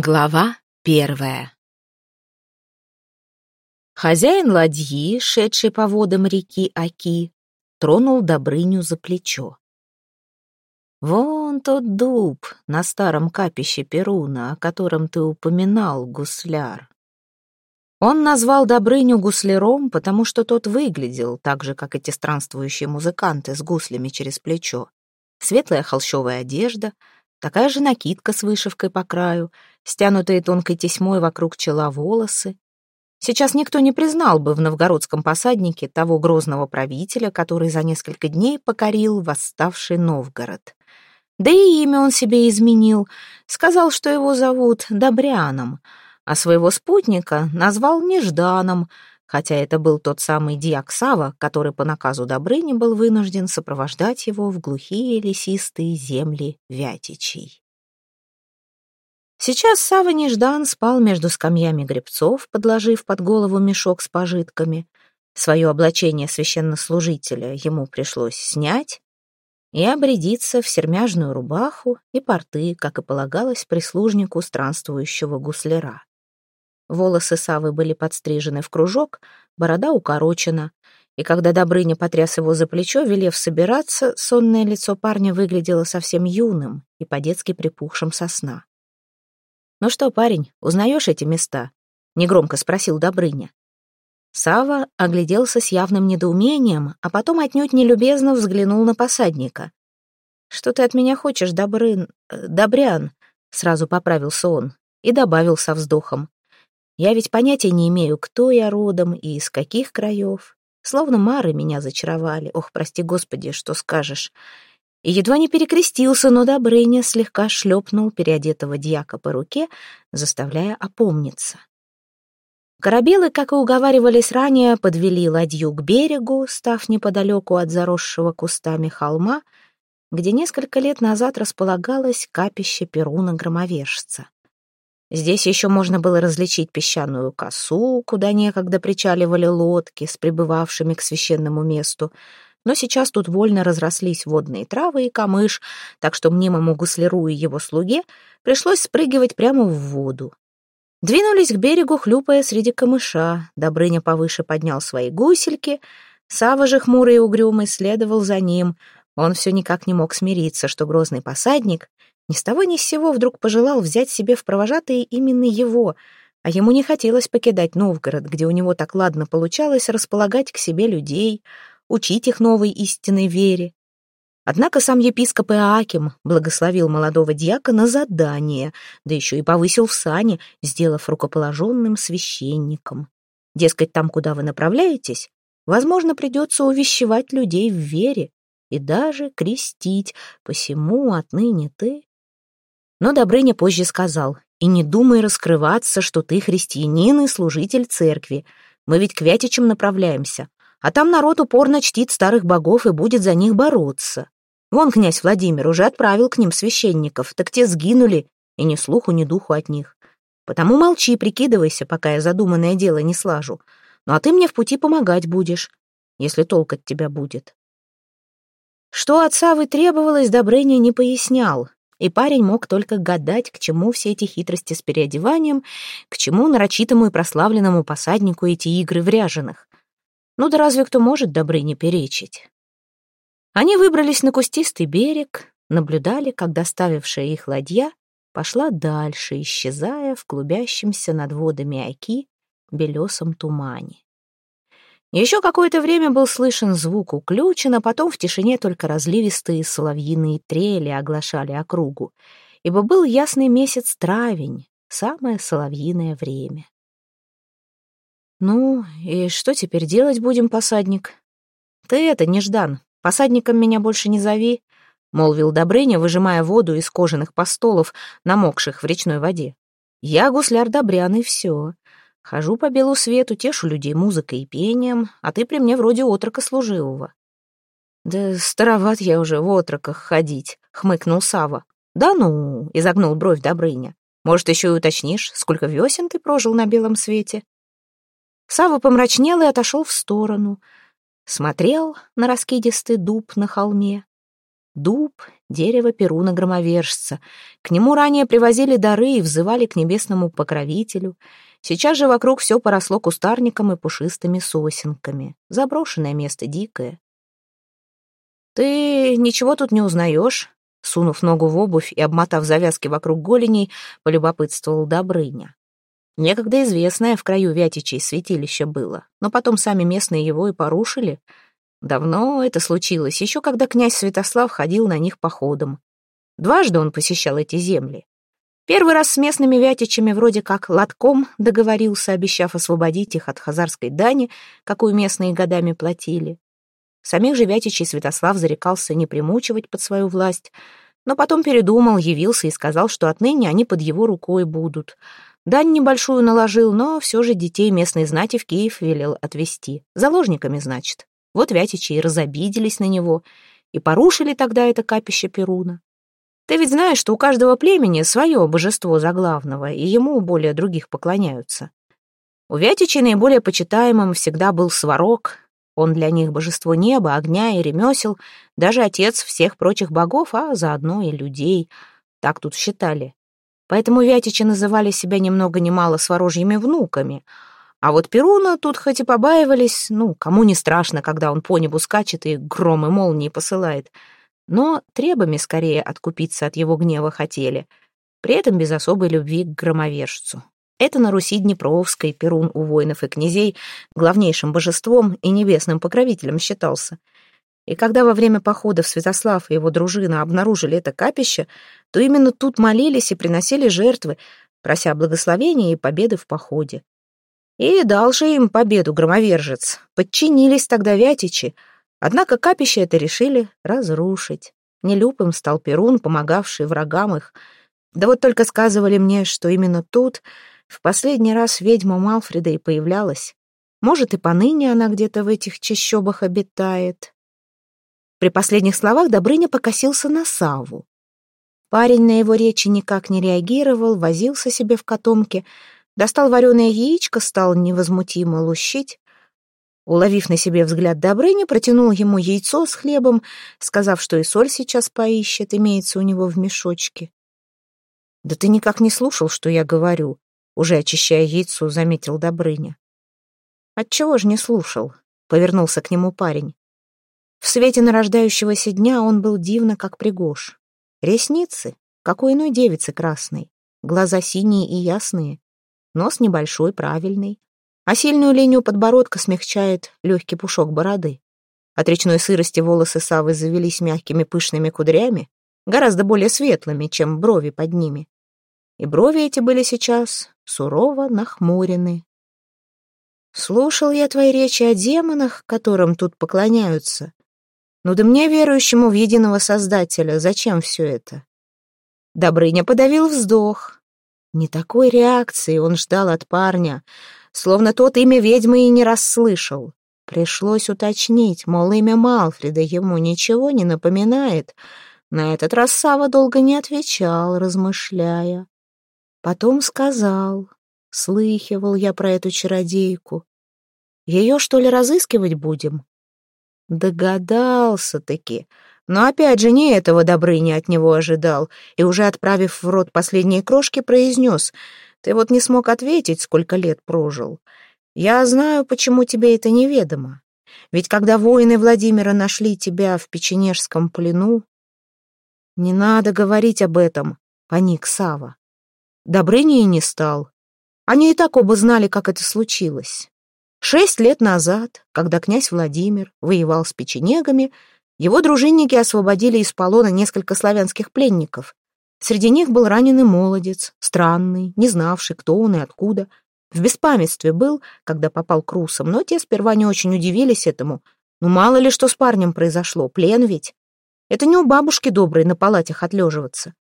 Глава первая Хозяин ладьи, шедший по водам реки Аки, тронул Добрыню за плечо. «Вон тот дуб на старом капище Перуна, о котором ты упоминал, гусляр». Он назвал Добрыню гусляром, потому что тот выглядел так же, как эти странствующие музыканты с гуслями через плечо. Светлая холщовая одежда — Такая же накидка с вышивкой по краю, стянутые тонкой тесьмой вокруг чела волосы. Сейчас никто не признал бы в новгородском посаднике того грозного правителя, который за несколько дней покорил восставший Новгород. Да и имя он себе изменил, сказал, что его зовут Добряном, а своего спутника назвал Нежданом, хотя это был тот самый дьяк Сава, который по наказу Добрыни был вынужден сопровождать его в глухие лесистые земли Вятичей. Сейчас Сава Неждан спал между скамьями гребцов, подложив под голову мешок с пожитками. Свое облачение священнослужителя ему пришлось снять и обрядиться в сермяжную рубаху и порты, как и полагалось прислужнику странствующего гусляра. Волосы Савы были подстрижены в кружок, борода укорочена, и когда Добрыня потряс его за плечо, велев собираться, сонное лицо парня выглядело совсем юным и по-детски припухшим со сна. «Ну что, парень, узнаешь эти места?» — негромко спросил Добрыня. Сава огляделся с явным недоумением, а потом отнюдь нелюбезно взглянул на посадника. «Что ты от меня хочешь, Добрын... Э, Добрян?» — сразу поправился он и добавил со вздохом. Я ведь понятия не имею, кто я родом и из каких краев. Словно мары меня зачаровали. Ох, прости господи, что скажешь. И едва не перекрестился, но Добрыня слегка шлепнул переодетого дьяка по руке, заставляя опомниться. Корабелы, как и уговаривались ранее, подвели ладью к берегу, став неподалеку от заросшего кустами холма, где несколько лет назад располагалось капище Перуна-громовержца. Здесь еще можно было различить песчаную косу, куда некогда причаливали лодки с прибывавшими к священному месту. Но сейчас тут вольно разрослись водные травы и камыш, так что мнимому гусляру и его слуге пришлось спрыгивать прямо в воду. Двинулись к берегу, хлюпая среди камыша. Добрыня повыше поднял свои гусельки. Сава же хмурый и угрюмый следовал за ним. Он все никак не мог смириться, что грозный посадник ни с того ни с сего вдруг пожелал взять себе в провожатые именно его, а ему не хотелось покидать Новгород, где у него так ладно получалось располагать к себе людей, учить их новой истинной вере. Однако сам епископ Иоаким благословил молодого дьяка на задание, да еще и повысил в сане, сделав рукоположенным священником. Дескать, там, куда вы направляетесь, возможно, придется увещевать людей в вере и даже крестить, посему отныне ты но Добрыня позже сказал, «И не думай раскрываться, что ты христианин и служитель церкви. Мы ведь к Вятичам направляемся, а там народ упорно чтит старых богов и будет за них бороться. Вон князь Владимир уже отправил к ним священников, так те сгинули, и ни слуху, ни духу от них. Потому молчи, прикидывайся, пока я задуманное дело не слажу. Ну а ты мне в пути помогать будешь, если толк от тебя будет». Что отца вы требовалось, Добрыня не пояснял, и парень мог только гадать, к чему все эти хитрости с переодеванием, к чему нарочитому и прославленному посаднику эти игры в ряженых. Ну да разве кто может Добрыне перечить? Они выбрались на кустистый берег, наблюдали, как доставившая их ладья пошла дальше, исчезая в клубящемся над водами оки белесом тумане. Еще какое-то время был слышен звук уключен, а потом в тишине только разливистые соловьиные трели оглашали округу, ибо был ясный месяц травень, самое соловьиное время. «Ну, и что теперь делать будем, посадник?» «Ты это, Неждан, посадником меня больше не зови», — молвил Добрыня, выжимая воду из кожаных постолов, намокших в речной воде. «Я гусляр Добрян, и все. Хожу по белу свету, тешу людей музыкой и пением, а ты при мне вроде отрока служивого». «Да староват я уже в отроках ходить», — хмыкнул Сава. «Да ну», — изогнул бровь Добрыня. «Может, еще и уточнишь, сколько весен ты прожил на белом свете?» Сава помрачнел и отошел в сторону. Смотрел на раскидистый дуб на холме. Дуб дерево Перуна-громовержца. К нему ранее привозили дары и взывали к небесному покровителю. Сейчас же вокруг все поросло кустарником и пушистыми сосенками. Заброшенное место дикое. «Ты ничего тут не узнаешь?» Сунув ногу в обувь и обмотав завязки вокруг голеней, полюбопытствовал Добрыня. Некогда известное в краю Вятичей святилище было, но потом сами местные его и порушили. Давно это случилось, еще когда князь Святослав ходил на них походом. Дважды он посещал эти земли. Первый раз с местными вятичами вроде как лотком договорился, обещав освободить их от хазарской дани, какую местные годами платили. Самих же Вятичей Святослав зарекался не примучивать под свою власть, но потом передумал, явился и сказал, что отныне они под его рукой будут. Дань небольшую наложил, но все же детей местной знати в Киев велел отвезти. Заложниками, значит. Вот Вятичи и разобиделись на него, и порушили тогда это капище Перуна. Ты ведь знаешь, что у каждого племени свое божество заглавного, и ему более других поклоняются. У Вятичей наиболее почитаемым всегда был Сварог, он для них божество неба, огня и ремесел, даже отец всех прочих богов, а заодно и людей. Так тут считали. Поэтому вятичи называли себя ни много ни мало сворожьими внуками. А вот Перуна тут хоть и побаивались, ну, кому не страшно, когда он по небу скачет и громы молнии посылает, но требами скорее откупиться от его гнева хотели, при этом без особой любви к громовержцу. Это на Руси Днепровской Перун у воинов и князей главнейшим божеством и небесным покровителем считался. И когда во время походов Святослав и его дружина обнаружили это капище, то именно тут молились и приносили жертвы, прося благословения и победы в походе. И дал же им победу громовержец. Подчинились тогда вятичи, однако капище это решили разрушить. Нелюбым стал Перун, помогавший врагам их. Да вот только сказывали мне, что именно тут в последний раз ведьма Малфреда и появлялась. Может, и поныне она где-то в этих чащобах обитает. При последних словах Добрыня покосился на Саву. Парень на его речи никак не реагировал, возился себе в котомке, достал вареное яичко, стал невозмутимо лущить. Уловив на себе взгляд Добрыни, протянул ему яйцо с хлебом, сказав, что и соль сейчас поищет, имеется у него в мешочке. «Да ты никак не слушал, что я говорю», уже очищая яйцо, заметил Добрыня. «Отчего ж не слушал?» — повернулся к нему парень. В свете нарождающегося дня он был дивно, как пригож. Ресницы, как у иной девицы красной, глаза синие и ясные, нос небольшой, правильный, а сильную линию подбородка смягчает легкий пушок бороды. От речной сырости волосы Савы завелись мягкими пышными кудрями, гораздо более светлыми, чем брови под ними. И брови эти были сейчас сурово нахмурены. Слушал я твои речи о демонах, которым тут поклоняются. Ну да мне, верующему в единого Создателя, зачем все это? Добрыня подавил вздох. Не такой реакции он ждал от парня, словно тот имя ведьмы и не расслышал. Пришлось уточнить, мол, имя Малфреда ему ничего не напоминает. На этот раз Сава долго не отвечал, размышляя. Потом сказал, слыхивал я про эту чародейку. Ее, что ли, разыскивать будем? Догадался-таки. Но опять же не этого Добрыня от него ожидал, и уже отправив в рот последние крошки, произнес, «Ты вот не смог ответить, сколько лет прожил. Я знаю, почему тебе это неведомо. Ведь когда воины Владимира нашли тебя в печенежском плену...» «Не надо говорить об этом», — паник Сава. Добрыня и не стал. Они и так оба знали, как это случилось. Шесть лет назад, когда князь Владимир воевал с печенегами, его дружинники освободили из полона несколько славянских пленников. Среди них был раненый молодец, странный, не знавший, кто он и откуда. В беспамятстве был, когда попал к русам, но те сперва не очень удивились этому. Ну, мало ли что с парнем произошло, плен ведь. Это не у бабушки доброй на палатях отлеживаться.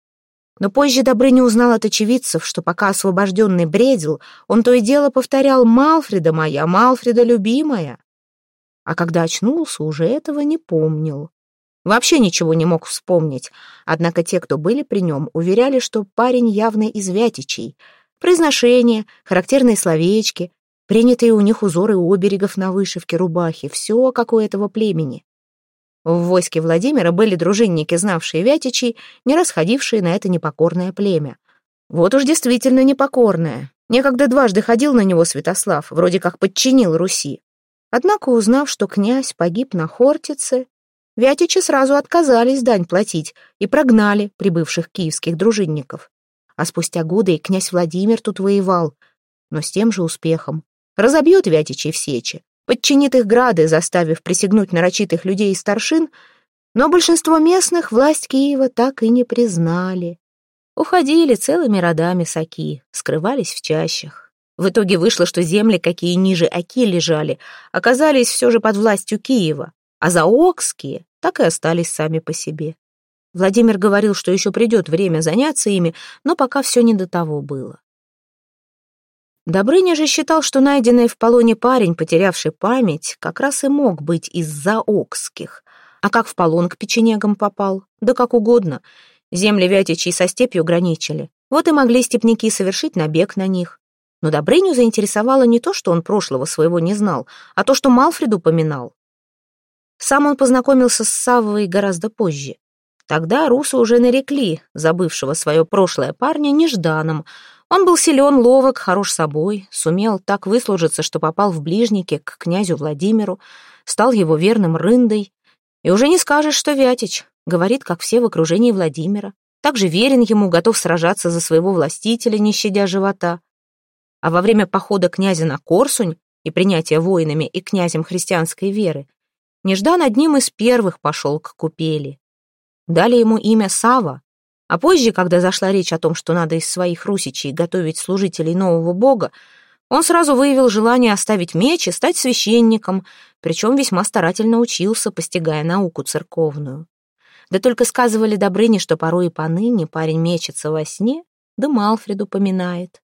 Но позже Добрыня узнал от очевидцев, что пока освобожденный бредил, он то и дело повторял «Малфреда моя, Малфреда любимая». А когда очнулся, уже этого не помнил. Вообще ничего не мог вспомнить, однако те, кто были при нем, уверяли, что парень явно из вятичей. Произношение, характерные словечки, принятые у них узоры оберегов на вышивке рубахи — все как у этого племени. В войске Владимира были дружинники, знавшие Вятичей, не расходившие на это непокорное племя. Вот уж действительно непокорное. Некогда дважды ходил на него Святослав, вроде как подчинил Руси. Однако, узнав, что князь погиб на Хортице, Вятичи сразу отказались дань платить и прогнали прибывших киевских дружинников. А спустя годы и князь Владимир тут воевал, но с тем же успехом. Разобьет Вятичей в сече, подчинит их грады, заставив присягнуть нарочитых людей и старшин, но большинство местных власть Киева так и не признали. Уходили целыми родами саки, скрывались в чащах. В итоге вышло, что земли, какие ниже Оки лежали, оказались все же под властью Киева, а заокские так и остались сами по себе. Владимир говорил, что еще придет время заняться ими, но пока все не до того было. Добрыня же считал, что найденный в полоне парень, потерявший память, как раз и мог быть из заокских. А как в полон к печенегам попал? Да как угодно. Земли Вятичей со степью граничили. Вот и могли степняки совершить набег на них. Но Добрыню заинтересовало не то, что он прошлого своего не знал, а то, что Малфреду поминал. Сам он познакомился с Саввой гораздо позже. Тогда русы уже нарекли забывшего свое прошлое парня нежданом. Он был силен, ловок, хорош собой, сумел так выслужиться, что попал в ближники к князю Владимиру, стал его верным рындой. И уже не скажешь, что Вятич, говорит, как все в окружении Владимира. Также верен ему, готов сражаться за своего властителя, не щадя живота. А во время похода князя на Корсунь и принятия воинами и князем христианской веры Неждан одним из первых пошел к купели. Дали ему имя Сава, а позже, когда зашла речь о том, что надо из своих русичей готовить служителей нового бога, он сразу выявил желание оставить меч и стать священником, причем весьма старательно учился, постигая науку церковную. Да только сказывали Добрыне, что порой и поныне парень мечется во сне, да Малфреду поминает.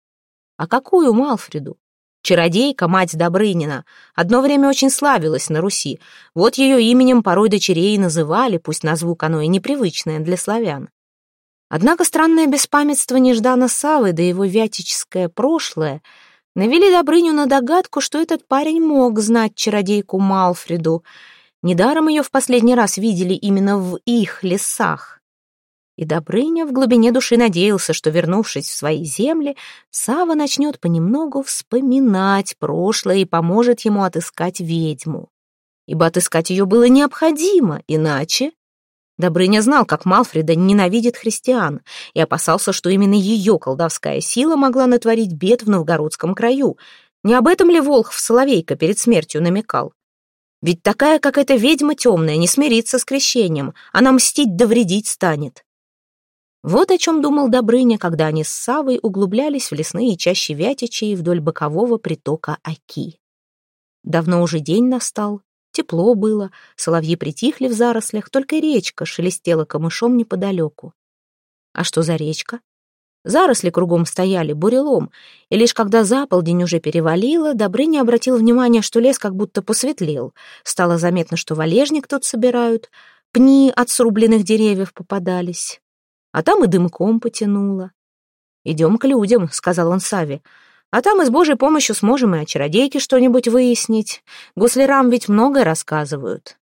А какую Малфреду? Чародейка, мать Добрынина, одно время очень славилась на Руси. Вот ее именем порой дочерей называли, пусть на звук оно и непривычное для славян. Однако странное беспамятство Неждана Савы да его вятическое прошлое навели Добрыню на догадку, что этот парень мог знать чародейку Малфреду. Недаром ее в последний раз видели именно в их лесах. И Добрыня в глубине души надеялся, что, вернувшись в свои земли, Сава начнет понемногу вспоминать прошлое и поможет ему отыскать ведьму. Ибо отыскать ее было необходимо, иначе... Добрыня знал, как Малфреда ненавидит христиан, и опасался, что именно ее колдовская сила могла натворить бед в новгородском краю. Не об этом ли Волхв Соловейка перед смертью намекал? Ведь такая, как эта ведьма темная, не смирится с крещением, она мстить да вредить станет. Вот о чем думал Добрыня, когда они с Савой углублялись в лесные чащи Вятичей вдоль бокового притока Оки. Давно уже день настал, тепло было, соловьи притихли в зарослях, только речка шелестела камышом неподалеку. А что за речка? Заросли кругом стояли бурелом, и лишь когда за уже перевалило, Добрыня обратил внимание, что лес как будто посветлел. Стало заметно, что валежник тут собирают, пни от срубленных деревьев попадались а там и дымком потянуло. «Идем к людям», — сказал он Саве. «А там и с Божьей помощью сможем и о чародейке что-нибудь выяснить. Гуслярам ведь многое рассказывают».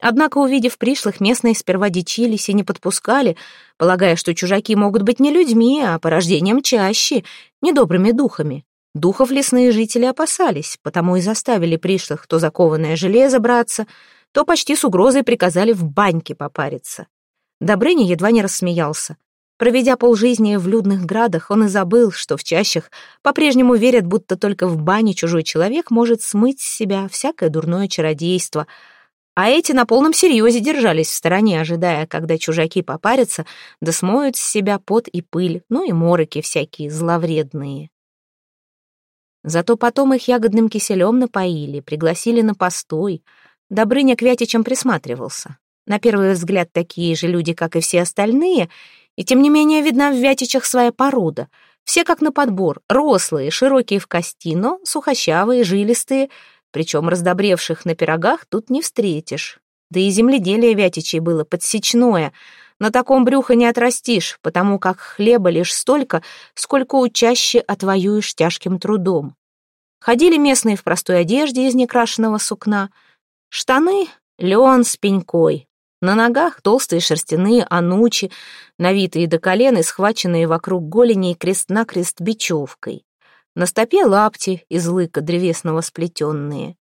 Однако, увидев пришлых, местные сперва дичились и не подпускали, полагая, что чужаки могут быть не людьми, а порождением чаще, недобрыми духами. Духов лесные жители опасались, потому и заставили пришлых то закованное железо браться, то почти с угрозой приказали в баньке попариться. Добрыня едва не рассмеялся. Проведя полжизни в людных градах, он и забыл, что в чащах по-прежнему верят, будто только в бане чужой человек может смыть с себя всякое дурное чародейство. А эти на полном серьезе держались в стороне, ожидая, когда чужаки попарятся, да смоют с себя пот и пыль, ну и мороки всякие зловредные. Зато потом их ягодным киселем напоили, пригласили на постой. Добрыня к Вятичам присматривался. На первый взгляд такие же люди, как и все остальные, и тем не менее видна в Вятичах своя порода. Все как на подбор, рослые, широкие в кости, но сухощавые, жилистые, причем раздобревших на пирогах тут не встретишь. Да и земледелие Вятичей было подсечное, на таком брюхо не отрастишь, потому как хлеба лишь столько, сколько у чаще отвоюешь тяжким трудом. Ходили местные в простой одежде из некрашенного сукна, штаны Лен с пенькой. На ногах толстые шерстяные анучи, навитые до колен и схваченные вокруг голени крест-накрест бечевкой. На стопе лапти из лыка древесного сплетенные.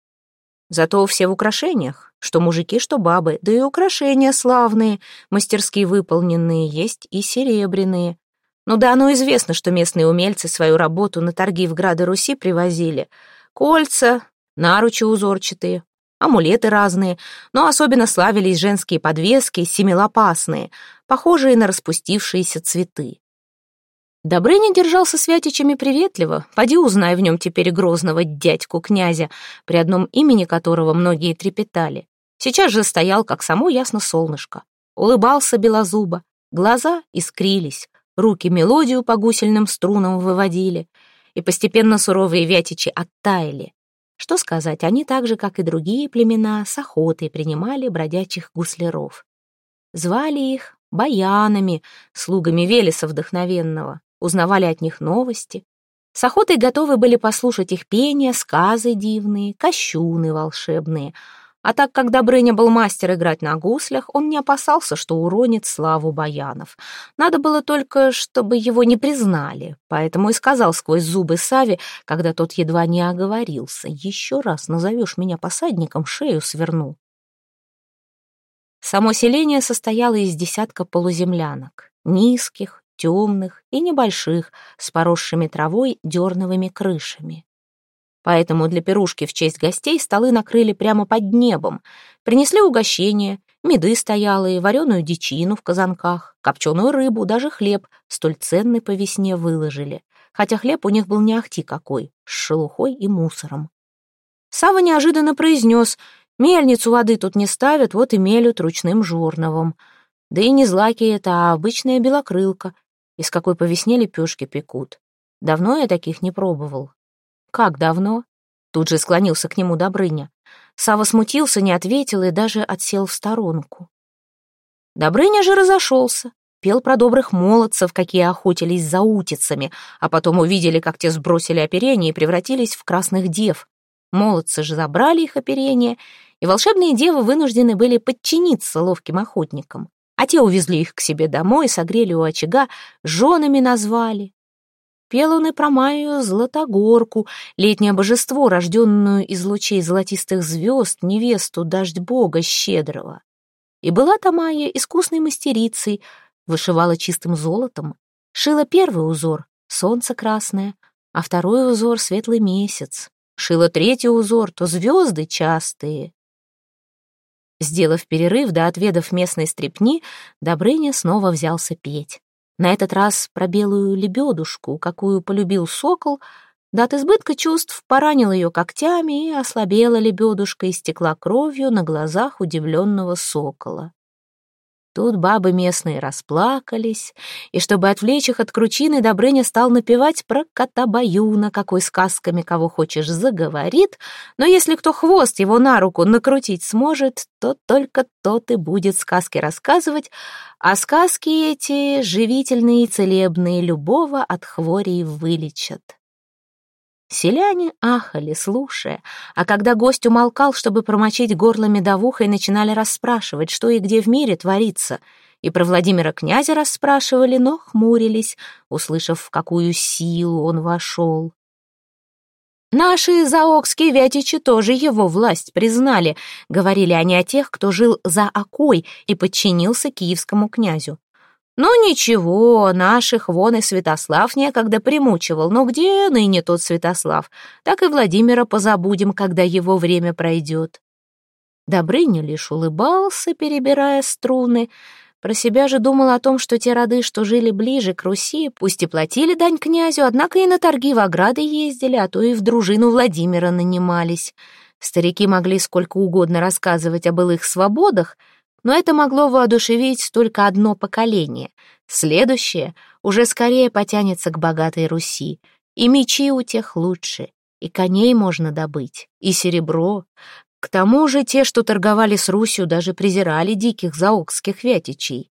Зато все в украшениях, что мужики, что бабы, да и украшения славные, мастерски выполненные, есть и серебряные. Ну да, оно известно, что местные умельцы свою работу на торги в Грады Руси привозили. Кольца, наручи узорчатые, амулеты разные, но особенно славились женские подвески, семилопасные, похожие на распустившиеся цветы. Добрыня держался с Вятичами приветливо, поди узнай в нем теперь грозного дядьку князя, при одном имени которого многие трепетали. Сейчас же стоял, как само ясно солнышко. Улыбался белозуба, глаза искрились, руки мелодию по гусельным струнам выводили, и постепенно суровые Вятичи оттаяли. Что сказать, они так же, как и другие племена, с охотой принимали бродячих гусляров. Звали их баянами, слугами Велеса вдохновенного узнавали от них новости. С охотой готовы были послушать их пение, сказы дивные, кощуны волшебные. А так как Добрыня был мастер играть на гуслях, он не опасался, что уронит славу баянов. Надо было только, чтобы его не признали, поэтому и сказал сквозь зубы Сави, когда тот едва не оговорился, «Еще раз назовешь меня посадником, шею сверну». Само селение состояло из десятка полуземлянок, низких, темных и небольших, с поросшими травой дерновыми крышами. Поэтому для пирушки в честь гостей столы накрыли прямо под небом. Принесли угощения, меды стоялые, вареную дичину в казанках, копченую рыбу, даже хлеб, столь ценный по весне выложили. Хотя хлеб у них был не ахти какой, с шелухой и мусором. Сава неожиданно произнес, мельницу воды тут не ставят, вот и мелют ручным журновым. Да и не злаки это, а обычная белокрылка, из какой по весне лепешки пекут. Давно я таких не пробовал. Как давно? Тут же склонился к нему Добрыня. Сава смутился, не ответил и даже отсел в сторонку. Добрыня же разошелся, пел про добрых молодцев, какие охотились за утицами, а потом увидели, как те сбросили оперение и превратились в красных дев. Молодцы же забрали их оперение, и волшебные девы вынуждены были подчиниться ловким охотникам а те увезли их к себе домой, согрели у очага, женами назвали. Пел он и про Майю Златогорку, летнее божество, рожденную из лучей золотистых звезд, невесту дождь бога щедрого. И была та Майя искусной мастерицей, вышивала чистым золотом, шила первый узор — солнце красное, а второй узор — светлый месяц, шила третий узор — то звезды частые. Сделав перерыв да отведав местной стрепни, Добрыня снова взялся петь. На этот раз про белую лебедушку, какую полюбил сокол, да от избытка чувств поранил ее когтями, и ослабела лебедушка и стекла кровью на глазах удивленного сокола. Тут бабы местные расплакались, и чтобы отвлечь их от кручины, Добрыня стал напевать про кота-баюна, какой сказками кого хочешь заговорит, но если кто хвост его на руку накрутить сможет, то только тот и будет сказки рассказывать, а сказки эти живительные и целебные любого от хворей вылечат. Селяне ахали, слушая, а когда гость умолкал, чтобы промочить горло медовухой, начинали расспрашивать, что и где в мире творится. И про Владимира князя расспрашивали, но хмурились, услышав, в какую силу он вошел. «Наши заокские вятичи тоже его власть признали», — говорили они о тех, кто жил за окой и подчинился киевскому князю. Ну ничего, наших вон и Святослав некогда примучивал, но где ныне тот Святослав? Так и Владимира позабудем, когда его время пройдет. Добрыня лишь улыбался, перебирая струны. Про себя же думал о том, что те роды, что жили ближе к Руси, пусть и платили дань князю, однако и на торги в ограды ездили, а то и в дружину Владимира нанимались. Старики могли сколько угодно рассказывать об их свободах — но это могло воодушевить только одно поколение. Следующее уже скорее потянется к богатой Руси. И мечи у тех лучше, и коней можно добыть, и серебро. К тому же те, что торговали с Русью, даже презирали диких заокских вятичей.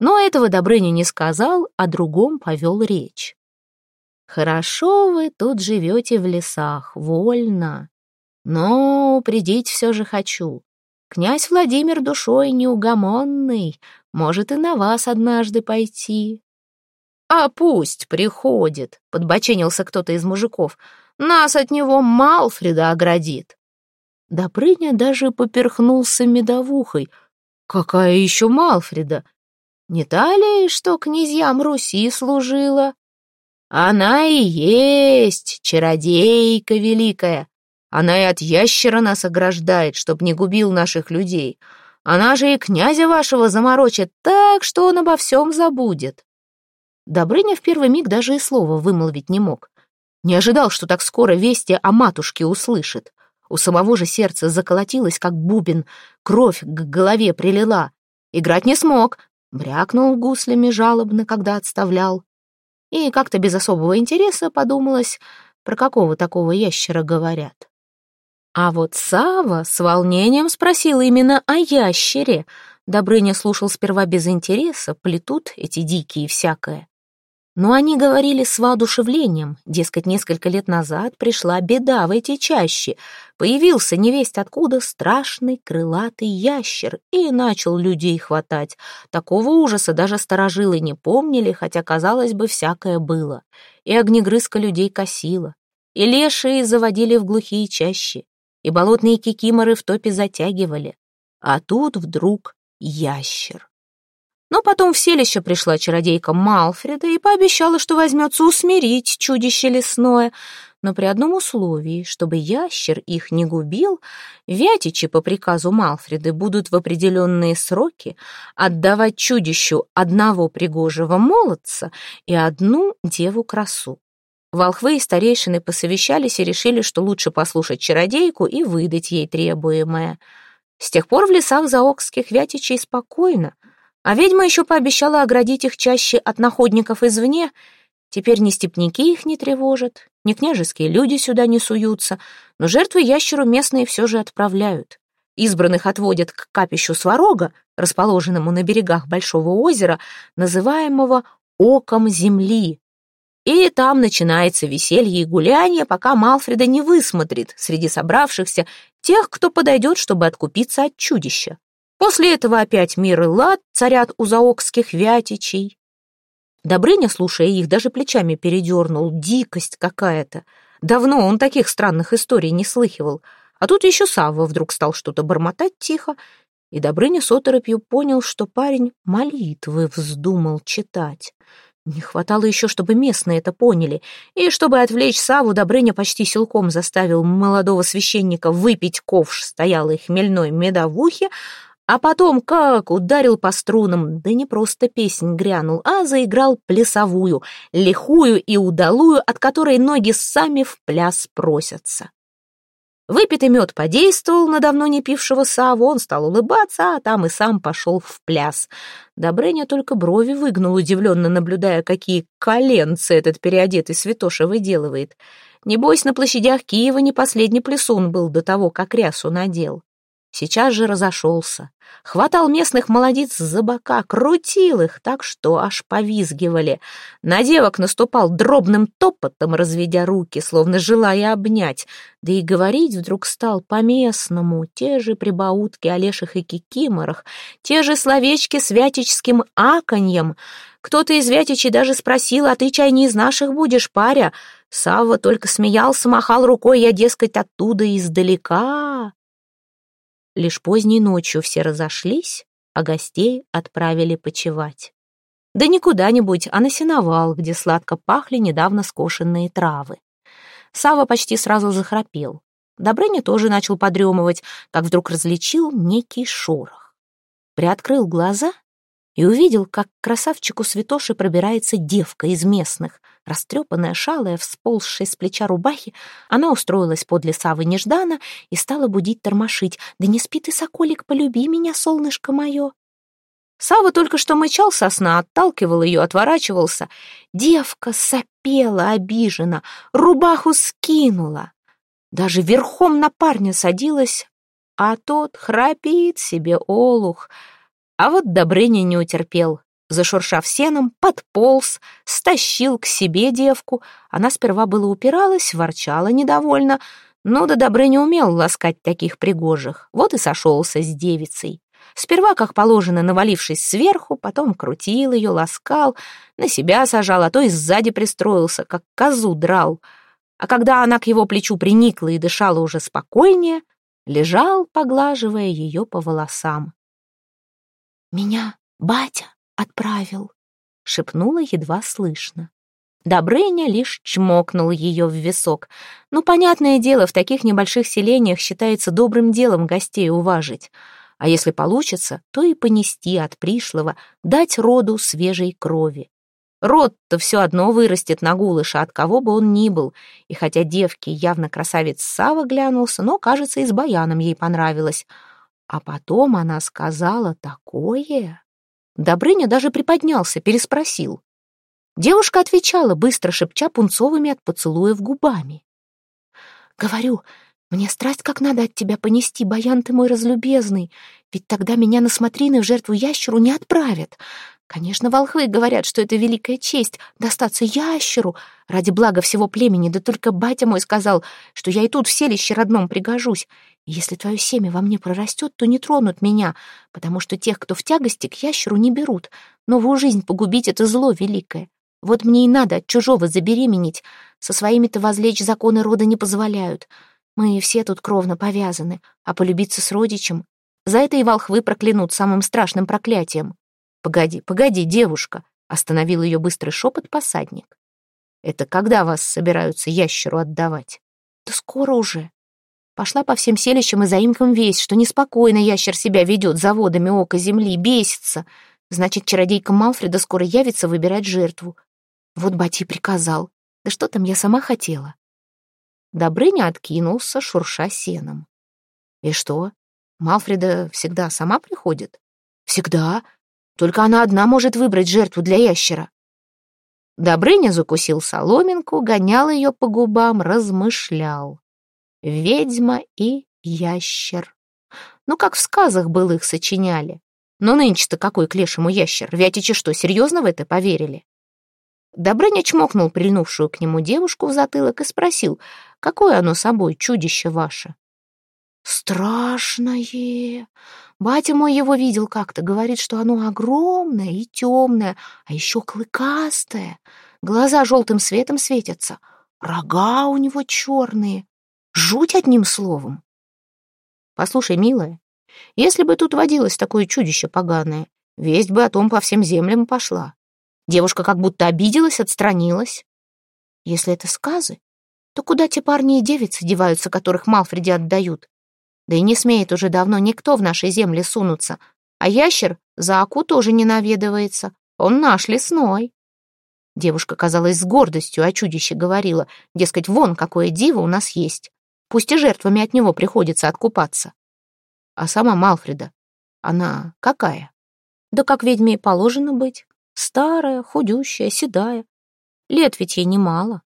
Но этого Добрыня не сказал, а другом повел речь. «Хорошо вы тут живете в лесах, вольно. Но упредить все же хочу. Князь Владимир душой неугомонный, может и на вас однажды пойти. А пусть приходит, подбоченился кто-то из мужиков. Нас от него Малфреда оградит. Добрыня даже поперхнулся медовухой. Какая еще Малфреда? Не та ли, что князьям Руси служила? Она и есть чародейка великая. Она и от ящера нас ограждает, чтоб не губил наших людей. Она же и князя вашего заморочит так, что он обо всем забудет. Добрыня в первый миг даже и слова вымолвить не мог. Не ожидал, что так скоро вести о матушке услышит. У самого же сердца заколотилось, как бубен, кровь к голове прилила. Играть не смог, брякнул гуслями жалобно, когда отставлял. И как-то без особого интереса подумалось, про какого такого ящера говорят. А вот Сава с волнением спросил именно о ящере. Добрыня слушал сперва без интереса, плетут эти дикие всякое. Но они говорили с воодушевлением, дескать, несколько лет назад пришла беда в эти чащи. Появился невесть откуда страшный крылатый ящер и начал людей хватать. Такого ужаса даже старожилы не помнили, хотя, казалось бы, всякое было. И огнегрызка людей косила, и лешие заводили в глухие чащи, и болотные кикиморы в топе затягивали. А тут вдруг ящер. Но потом в селище пришла чародейка Малфреда и пообещала, что возьмется усмирить чудище лесное, но при одном условии, чтобы ящер их не губил, вятичи по приказу Малфреды будут в определенные сроки отдавать чудищу одного пригожего молодца и одну деву-красу. Волхвы и старейшины посовещались и решили, что лучше послушать чародейку и выдать ей требуемое. С тех пор в лесах заокских вятичей спокойно, а ведьма еще пообещала оградить их чаще от находников извне. Теперь ни степняки их не тревожат, ни княжеские люди сюда не суются, но жертвы ящеру местные все же отправляют. Избранных отводят к капищу Сварога, расположенному на берегах большого озера, называемого «Оком земли», и там начинается веселье и гуляние, пока Малфреда не высмотрит среди собравшихся тех, кто подойдет, чтобы откупиться от чудища. После этого опять мир и лад царят у заокских вятичей. Добрыня, слушая их, даже плечами передернул. Дикость какая-то. Давно он таких странных историй не слыхивал. А тут еще Савва вдруг стал что-то бормотать тихо, и Добрыня с оторопью понял, что парень молитвы вздумал читать. Не хватало еще, чтобы местные это поняли, и чтобы отвлечь Саву, Добрыня почти силком заставил молодого священника выпить ковш стоялой хмельной медовухи, а потом как ударил по струнам, да не просто песнь грянул, а заиграл плясовую, лихую и удалую, от которой ноги сами в пляс просятся. Выпитый мед подействовал на давно не пившего Саву, он стал улыбаться, а там и сам пошел в пляс. Добрыня только брови выгнул, удивленно наблюдая, какие коленцы этот переодетый святоша выделывает. Небось, на площадях Киева не последний плесун был до того, как рясу надел. Сейчас же разошелся. Хватал местных молодиц за бока, крутил их так, что аж повизгивали. На девок наступал дробным топотом, разведя руки, словно желая обнять. Да и говорить вдруг стал по-местному. Те же прибаутки о леших и кикиморах, те же словечки с вятическим аканьем. Кто-то из вятичей даже спросил, а ты чай не из наших будешь, паря? Савва только смеялся, махал рукой, я, дескать, оттуда издалека. Лишь поздней ночью все разошлись, а гостей отправили почевать. Да не куда-нибудь, а на сеновал, где сладко пахли недавно скошенные травы. Сава почти сразу захрапел. Добрыня тоже начал подремывать, как вдруг различил некий шорох. Приоткрыл глаза и увидел, как к красавчику святоши пробирается девка из местных. Растрепанная, шалая, всползшая с плеча рубахи, она устроилась подле Савы неждана и стала будить тормошить. «Да не спи ты, соколик, полюби меня, солнышко мое!» Сава только что мычал со сна, отталкивал ее, отворачивался. Девка сопела обиженно, рубаху скинула. Даже верхом на парня садилась, а тот храпит себе олух — а вот Добрыня не утерпел. Зашуршав сеном, подполз, стащил к себе девку. Она сперва было упиралась, ворчала недовольно, Ну да Добрыня умел ласкать таких пригожих, вот и сошелся с девицей. Сперва, как положено, навалившись сверху, потом крутил ее, ласкал, на себя сажал, а то и сзади пристроился, как козу драл. А когда она к его плечу приникла и дышала уже спокойнее, лежал, поглаживая ее по волосам. «Меня батя отправил», — шепнула едва слышно. Добрыня лишь чмокнул ее в висок. Ну, понятное дело, в таких небольших селениях считается добрым делом гостей уважить. А если получится, то и понести от пришлого, дать роду свежей крови. Род-то все одно вырастет на гулыша, от кого бы он ни был. И хотя девке явно красавец Сава глянулся, но, кажется, и с баяном ей понравилось. А потом она сказала такое... Добрыня даже приподнялся, переспросил. Девушка отвечала, быстро шепча пунцовыми от поцелуев губами. «Говорю, мне страсть как надо от тебя понести, баян ты мой разлюбезный, ведь тогда меня на смотрины в жертву ящеру не отправят. Конечно, волхвы говорят, что это великая честь — достаться ящеру ради блага всего племени, да только батя мой сказал, что я и тут в селище родном пригожусь. И если твое семя во мне прорастет, то не тронут меня, потому что тех, кто в тягости, к ящеру не берут. Новую жизнь погубить — это зло великое. Вот мне и надо от чужого забеременеть. Со своими-то возлечь законы рода не позволяют. Мы все тут кровно повязаны, а полюбиться с родичем... За это и волхвы проклянут самым страшным проклятием. «Погоди, погоди, девушка!» — остановил ее быстрый шепот посадник. «Это когда вас собираются ящеру отдавать?» «Да скоро уже». Пошла по всем селищам и заимкам весь, что неспокойно ящер себя ведет за водами ока земли, бесится. Значит, чародейка Малфреда скоро явится выбирать жертву. Вот бати приказал. Да что там я сама хотела? Добрыня откинулся, шурша сеном. И что, Малфреда всегда сама приходит? Всегда. Только она одна может выбрать жертву для ящера. Добрыня закусил соломинку, гонял ее по губам, размышлял. Ведьма и ящер. Ну, как в сказах был их сочиняли. Но нынче-то какой к лешему ящер? Вятичи что, серьезно в это поверили? Добрыня чмокнул прильнувшую к нему девушку в затылок и спросил, какое оно собой, чудище ваше? «Страшное! Батя мой его видел как-то, говорит, что оно огромное и темное, а еще клыкастое. Глаза желтым светом светятся, рога у него черные. Жуть одним словом!» «Послушай, милая, если бы тут водилось такое чудище поганое, весть бы о том по всем землям пошла. Девушка как будто обиделась, отстранилась. Если это сказы, то куда те парни и девицы деваются, которых Малфреди отдают? Да и не смеет уже давно никто в нашей земле сунуться. А ящер за Аку тоже не наведывается. Он наш лесной. Девушка, казалось, с гордостью о чудище говорила, дескать, вон какое диво у нас есть. Пусть и жертвами от него приходится откупаться. А сама Малфреда, она какая? Да как ведьме и положено быть. Старая, худющая, седая. Лет ведь ей немало.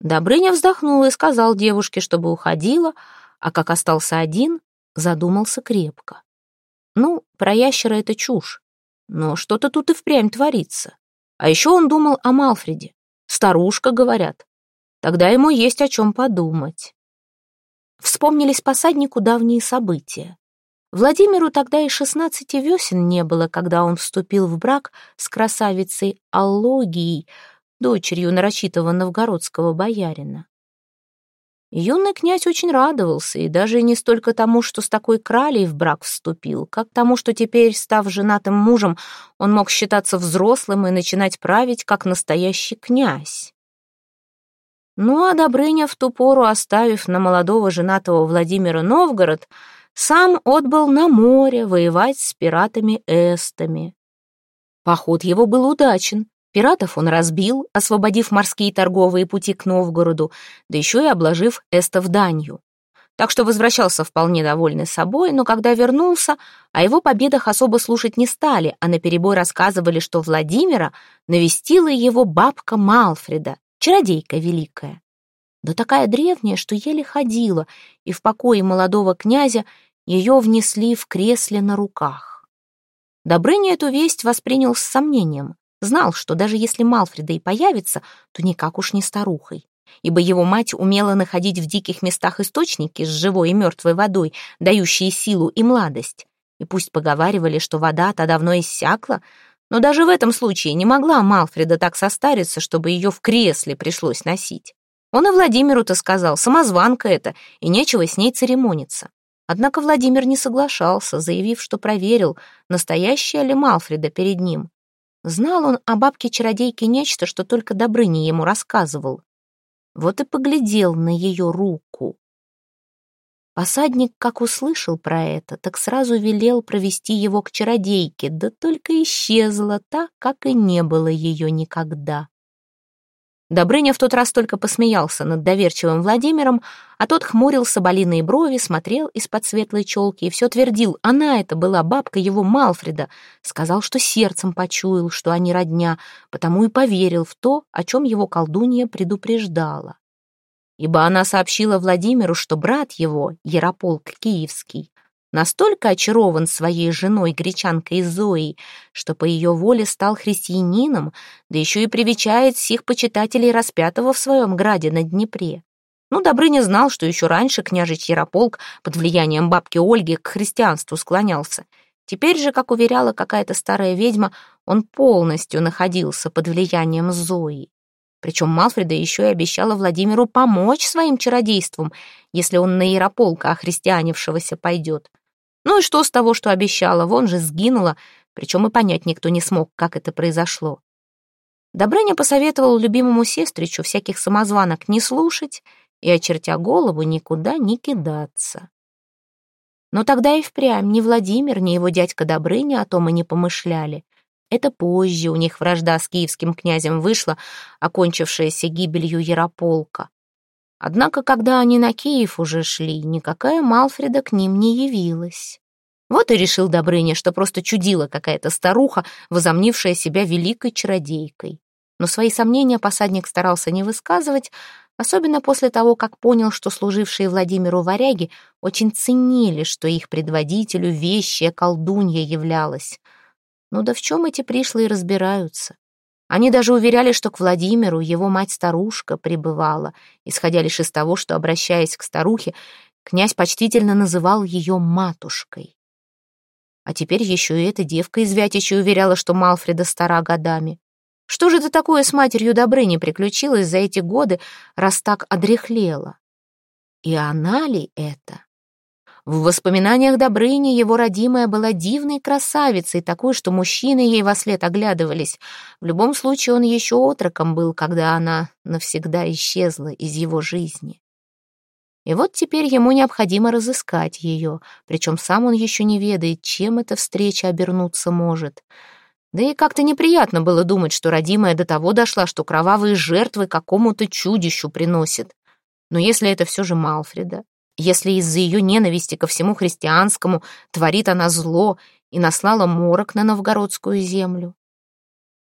Добрыня вздохнул и сказал девушке, чтобы уходила, а как остался один, задумался крепко. Ну, про ящера это чушь, но что-то тут и впрямь творится. А еще он думал о Малфреде. Старушка, говорят. Тогда ему есть о чем подумать. Вспомнились посаднику давние события. Владимиру тогда и шестнадцати весен не было, когда он вступил в брак с красавицей Аллогией, дочерью нарочитого новгородского боярина. Юный князь очень радовался, и даже не столько тому, что с такой кралей в брак вступил, как тому, что теперь, став женатым мужем, он мог считаться взрослым и начинать править, как настоящий князь. Ну а Добрыня в ту пору, оставив на молодого женатого Владимира Новгород, сам отбыл на море воевать с пиратами-эстами. Поход его был удачен. Пиратов он разбил, освободив морские торговые пути к Новгороду, да еще и обложив эстов данью. Так что возвращался вполне довольный собой, но когда вернулся, о его победах особо слушать не стали, а наперебой рассказывали, что Владимира навестила его бабка Малфреда, чародейка великая. Да такая древняя, что еле ходила, и в покое молодого князя ее внесли в кресле на руках. Добрыня эту весть воспринял с сомнением. Знал, что даже если Малфреда и появится, то никак уж не старухой. ибо его мать умела находить в диких местах источники с живой и мертвой водой, дающие силу и младость. И пусть поговаривали, что вода-то давно иссякла, но даже в этом случае не могла Малфреда так состариться, чтобы ее в кресле пришлось носить. Он и Владимиру-то сказал, самозванка это, и нечего с ней церемониться. Однако Владимир не соглашался, заявив, что проверил, настоящая ли Малфреда перед ним. Знал он о бабке-чародейке нечто, что только Добрыня ему рассказывал. Вот и поглядел на ее руку. Посадник, как услышал про это, так сразу велел провести его к чародейке, да только исчезла так, как и не было ее никогда. Добрыня в тот раз только посмеялся над доверчивым Владимиром, а тот хмурил соболиные брови, смотрел из-под светлой челки и все твердил. Она это была бабка его Малфреда. Сказал, что сердцем почуял, что они родня, потому и поверил в то, о чем его колдунья предупреждала. Ибо она сообщила Владимиру, что брат его, Ярополк Киевский, настолько очарован своей женой, гречанкой Зоей, что по ее воле стал христианином, да еще и привечает всех почитателей распятого в своем граде на Днепре. Ну, Добрыня знал, что еще раньше княжич Ярополк под влиянием бабки Ольги к христианству склонялся. Теперь же, как уверяла какая-то старая ведьма, он полностью находился под влиянием Зои. Причем Малфреда еще и обещала Владимиру помочь своим чародейством, если он на Ярополка охристианившегося пойдет. Ну и что с того, что обещала? Вон же сгинула, причем и понять никто не смог, как это произошло. Добрыня посоветовал любимому сестричу всяких самозванок не слушать и, очертя голову, никуда не кидаться. Но тогда и впрямь ни Владимир, ни его дядька Добрыня о том и не помышляли. Это позже у них вражда с киевским князем вышла, окончившаяся гибелью Ярополка. Однако, когда они на Киев уже шли, никакая Малфреда к ним не явилась. Вот и решил Добрыня, что просто чудила какая-то старуха, возомнившая себя великой чародейкой. Но свои сомнения посадник старался не высказывать, особенно после того, как понял, что служившие Владимиру варяги очень ценили, что их предводителю вещая колдунья являлась. Ну да в чем эти пришлые разбираются? Они даже уверяли, что к Владимиру его мать-старушка пребывала, исходя лишь из того, что, обращаясь к старухе, князь почтительно называл ее матушкой. А теперь еще и эта девка из Вятича уверяла, что Малфреда стара годами. Что же это такое с матерью Добрыни приключилось за эти годы, раз так одряхлела? И она ли это? В воспоминаниях Добрыни его родимая была дивной красавицей, такой, что мужчины ей во след оглядывались. В любом случае он еще отроком был, когда она навсегда исчезла из его жизни. И вот теперь ему необходимо разыскать ее, причем сам он еще не ведает, чем эта встреча обернуться может. Да и как-то неприятно было думать, что родимая до того дошла, что кровавые жертвы какому-то чудищу приносит. Но если это все же Малфреда, если из-за ее ненависти ко всему христианскому творит она зло и наслала морок на новгородскую землю,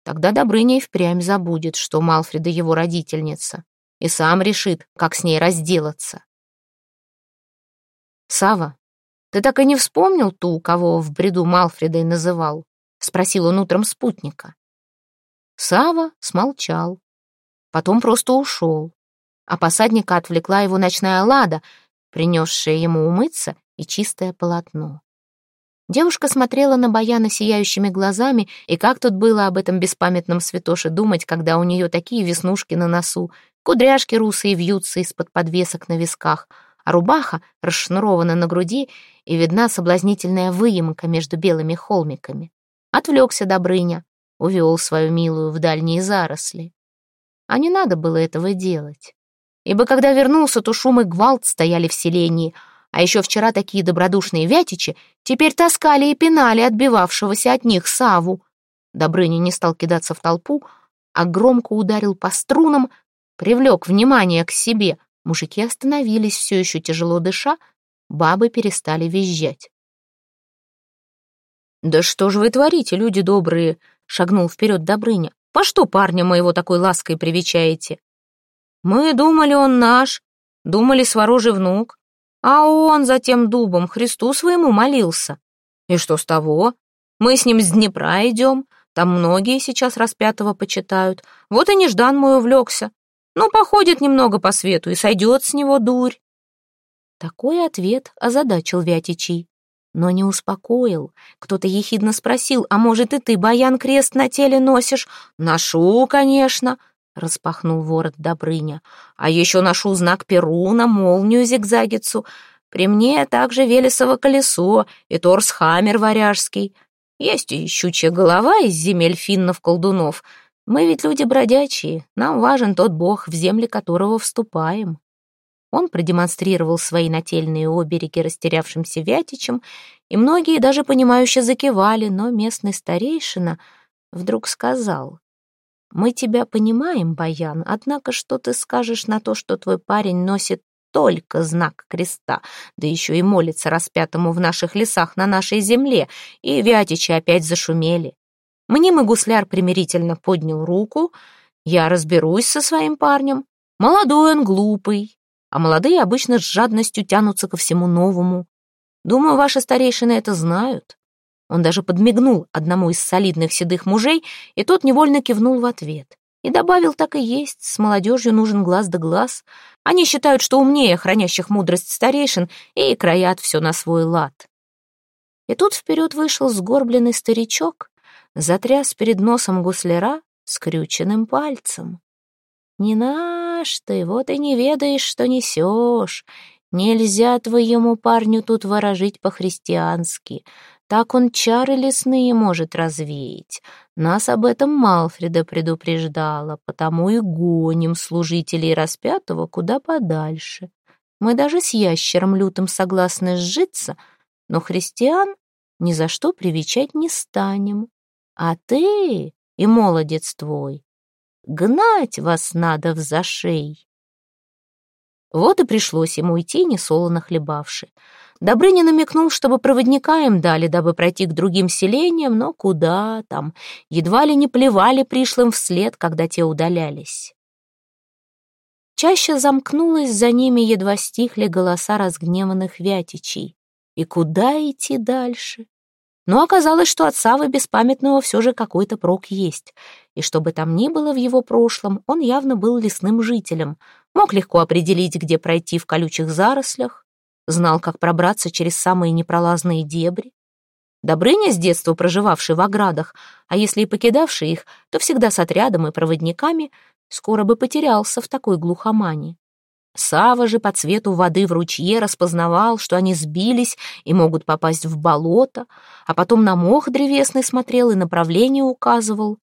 тогда Добрыня и впрямь забудет, что Малфреда его родительница, и сам решит, как с ней разделаться. Сава, ты так и не вспомнил ту, кого в бреду Малфредой называл?» — спросил он утром спутника. Сава смолчал, потом просто ушел, а посадника отвлекла его ночная лада, принесшая ему умыться и чистое полотно. Девушка смотрела на Баяна сияющими глазами, и как тут было об этом беспамятном святоше думать, когда у нее такие веснушки на носу, кудряшки русые вьются из-под подвесок на висках, а рубаха расшнурована на груди и видна соблазнительная выемка между белыми холмиками. Отвлекся Добрыня, увел свою милую в дальние заросли. А не надо было этого делать ибо когда вернулся, то шум и гвалт стояли в селении, а еще вчера такие добродушные вятичи теперь таскали и пинали отбивавшегося от них Саву. Добрыня не стал кидаться в толпу, а громко ударил по струнам, привлек внимание к себе. Мужики остановились, все еще тяжело дыша, бабы перестали визжать. «Да что же вы творите, люди добрые?» — шагнул вперед Добрыня. «По что парня моего такой лаской привечаете?» Мы думали, он наш, думали, сворожий внук, а он за тем дубом Христу своему молился. И что с того? Мы с ним с Днепра идем, там многие сейчас распятого почитают. Вот и Неждан мой увлекся. Ну, походит немного по свету и сойдет с него дурь. Такой ответ озадачил Вятичей, но не успокоил. Кто-то ехидно спросил, а может и ты, Баян, крест на теле носишь? Ношу, конечно, распахнул ворот Добрыня. А еще ношу знак Перуна, молнию зигзагицу. При мне также Велесово колесо и торс-хаммер варяжский. Есть и щучья голова из земель финнов-колдунов. Мы ведь люди бродячие, нам важен тот бог, в земли которого вступаем. Он продемонстрировал свои нательные обереги растерявшимся Вятичам, и многие даже понимающе закивали, но местный старейшина вдруг сказал, «Мы тебя понимаем, Баян, однако что ты скажешь на то, что твой парень носит только знак креста, да еще и молится распятому в наших лесах на нашей земле, и Вятичи опять зашумели. Мнимый гусляр примирительно поднял руку, я разберусь со своим парнем, молодой он глупый, а молодые обычно с жадностью тянутся ко всему новому. Думаю, ваши старейшины это знают. Он даже подмигнул одному из солидных седых мужей, и тот невольно кивнул в ответ. И добавил, так и есть, с молодежью нужен глаз да глаз. Они считают, что умнее хранящих мудрость старейшин и краят все на свой лад. И тут вперед вышел сгорбленный старичок, затряс перед носом гусляра скрюченным пальцем. «Не наш ты, вот и не ведаешь, что несешь. Нельзя твоему парню тут ворожить по-христиански. Так он чары лесные может развеять. Нас об этом Малфреда предупреждала, потому и гоним служителей распятого куда подальше. Мы даже с ящером лютым согласны сжиться, но христиан ни за что привечать не станем. А ты и молодец твой Гнать вас надо в зашей. Вот и пришлось ему идти, несолоно хлебавши. Добрыня намекнул, чтобы проводника им дали, дабы пройти к другим селениям, но куда там, едва ли не плевали пришлым вслед, когда те удалялись. Чаще замкнулась за ними, едва стихли голоса разгневанных вятичей. И куда идти дальше? Но оказалось, что от Савы Беспамятного все же какой-то прок есть. И что бы там ни было в его прошлом, он явно был лесным жителем, мог легко определить, где пройти в колючих зарослях, знал, как пробраться через самые непролазные дебри. Добрыня, с детства проживавший в оградах, а если и покидавший их, то всегда с отрядом и проводниками, скоро бы потерялся в такой глухомане. Сава же по цвету воды в ручье распознавал, что они сбились и могут попасть в болото, а потом на мох древесный смотрел и направление указывал.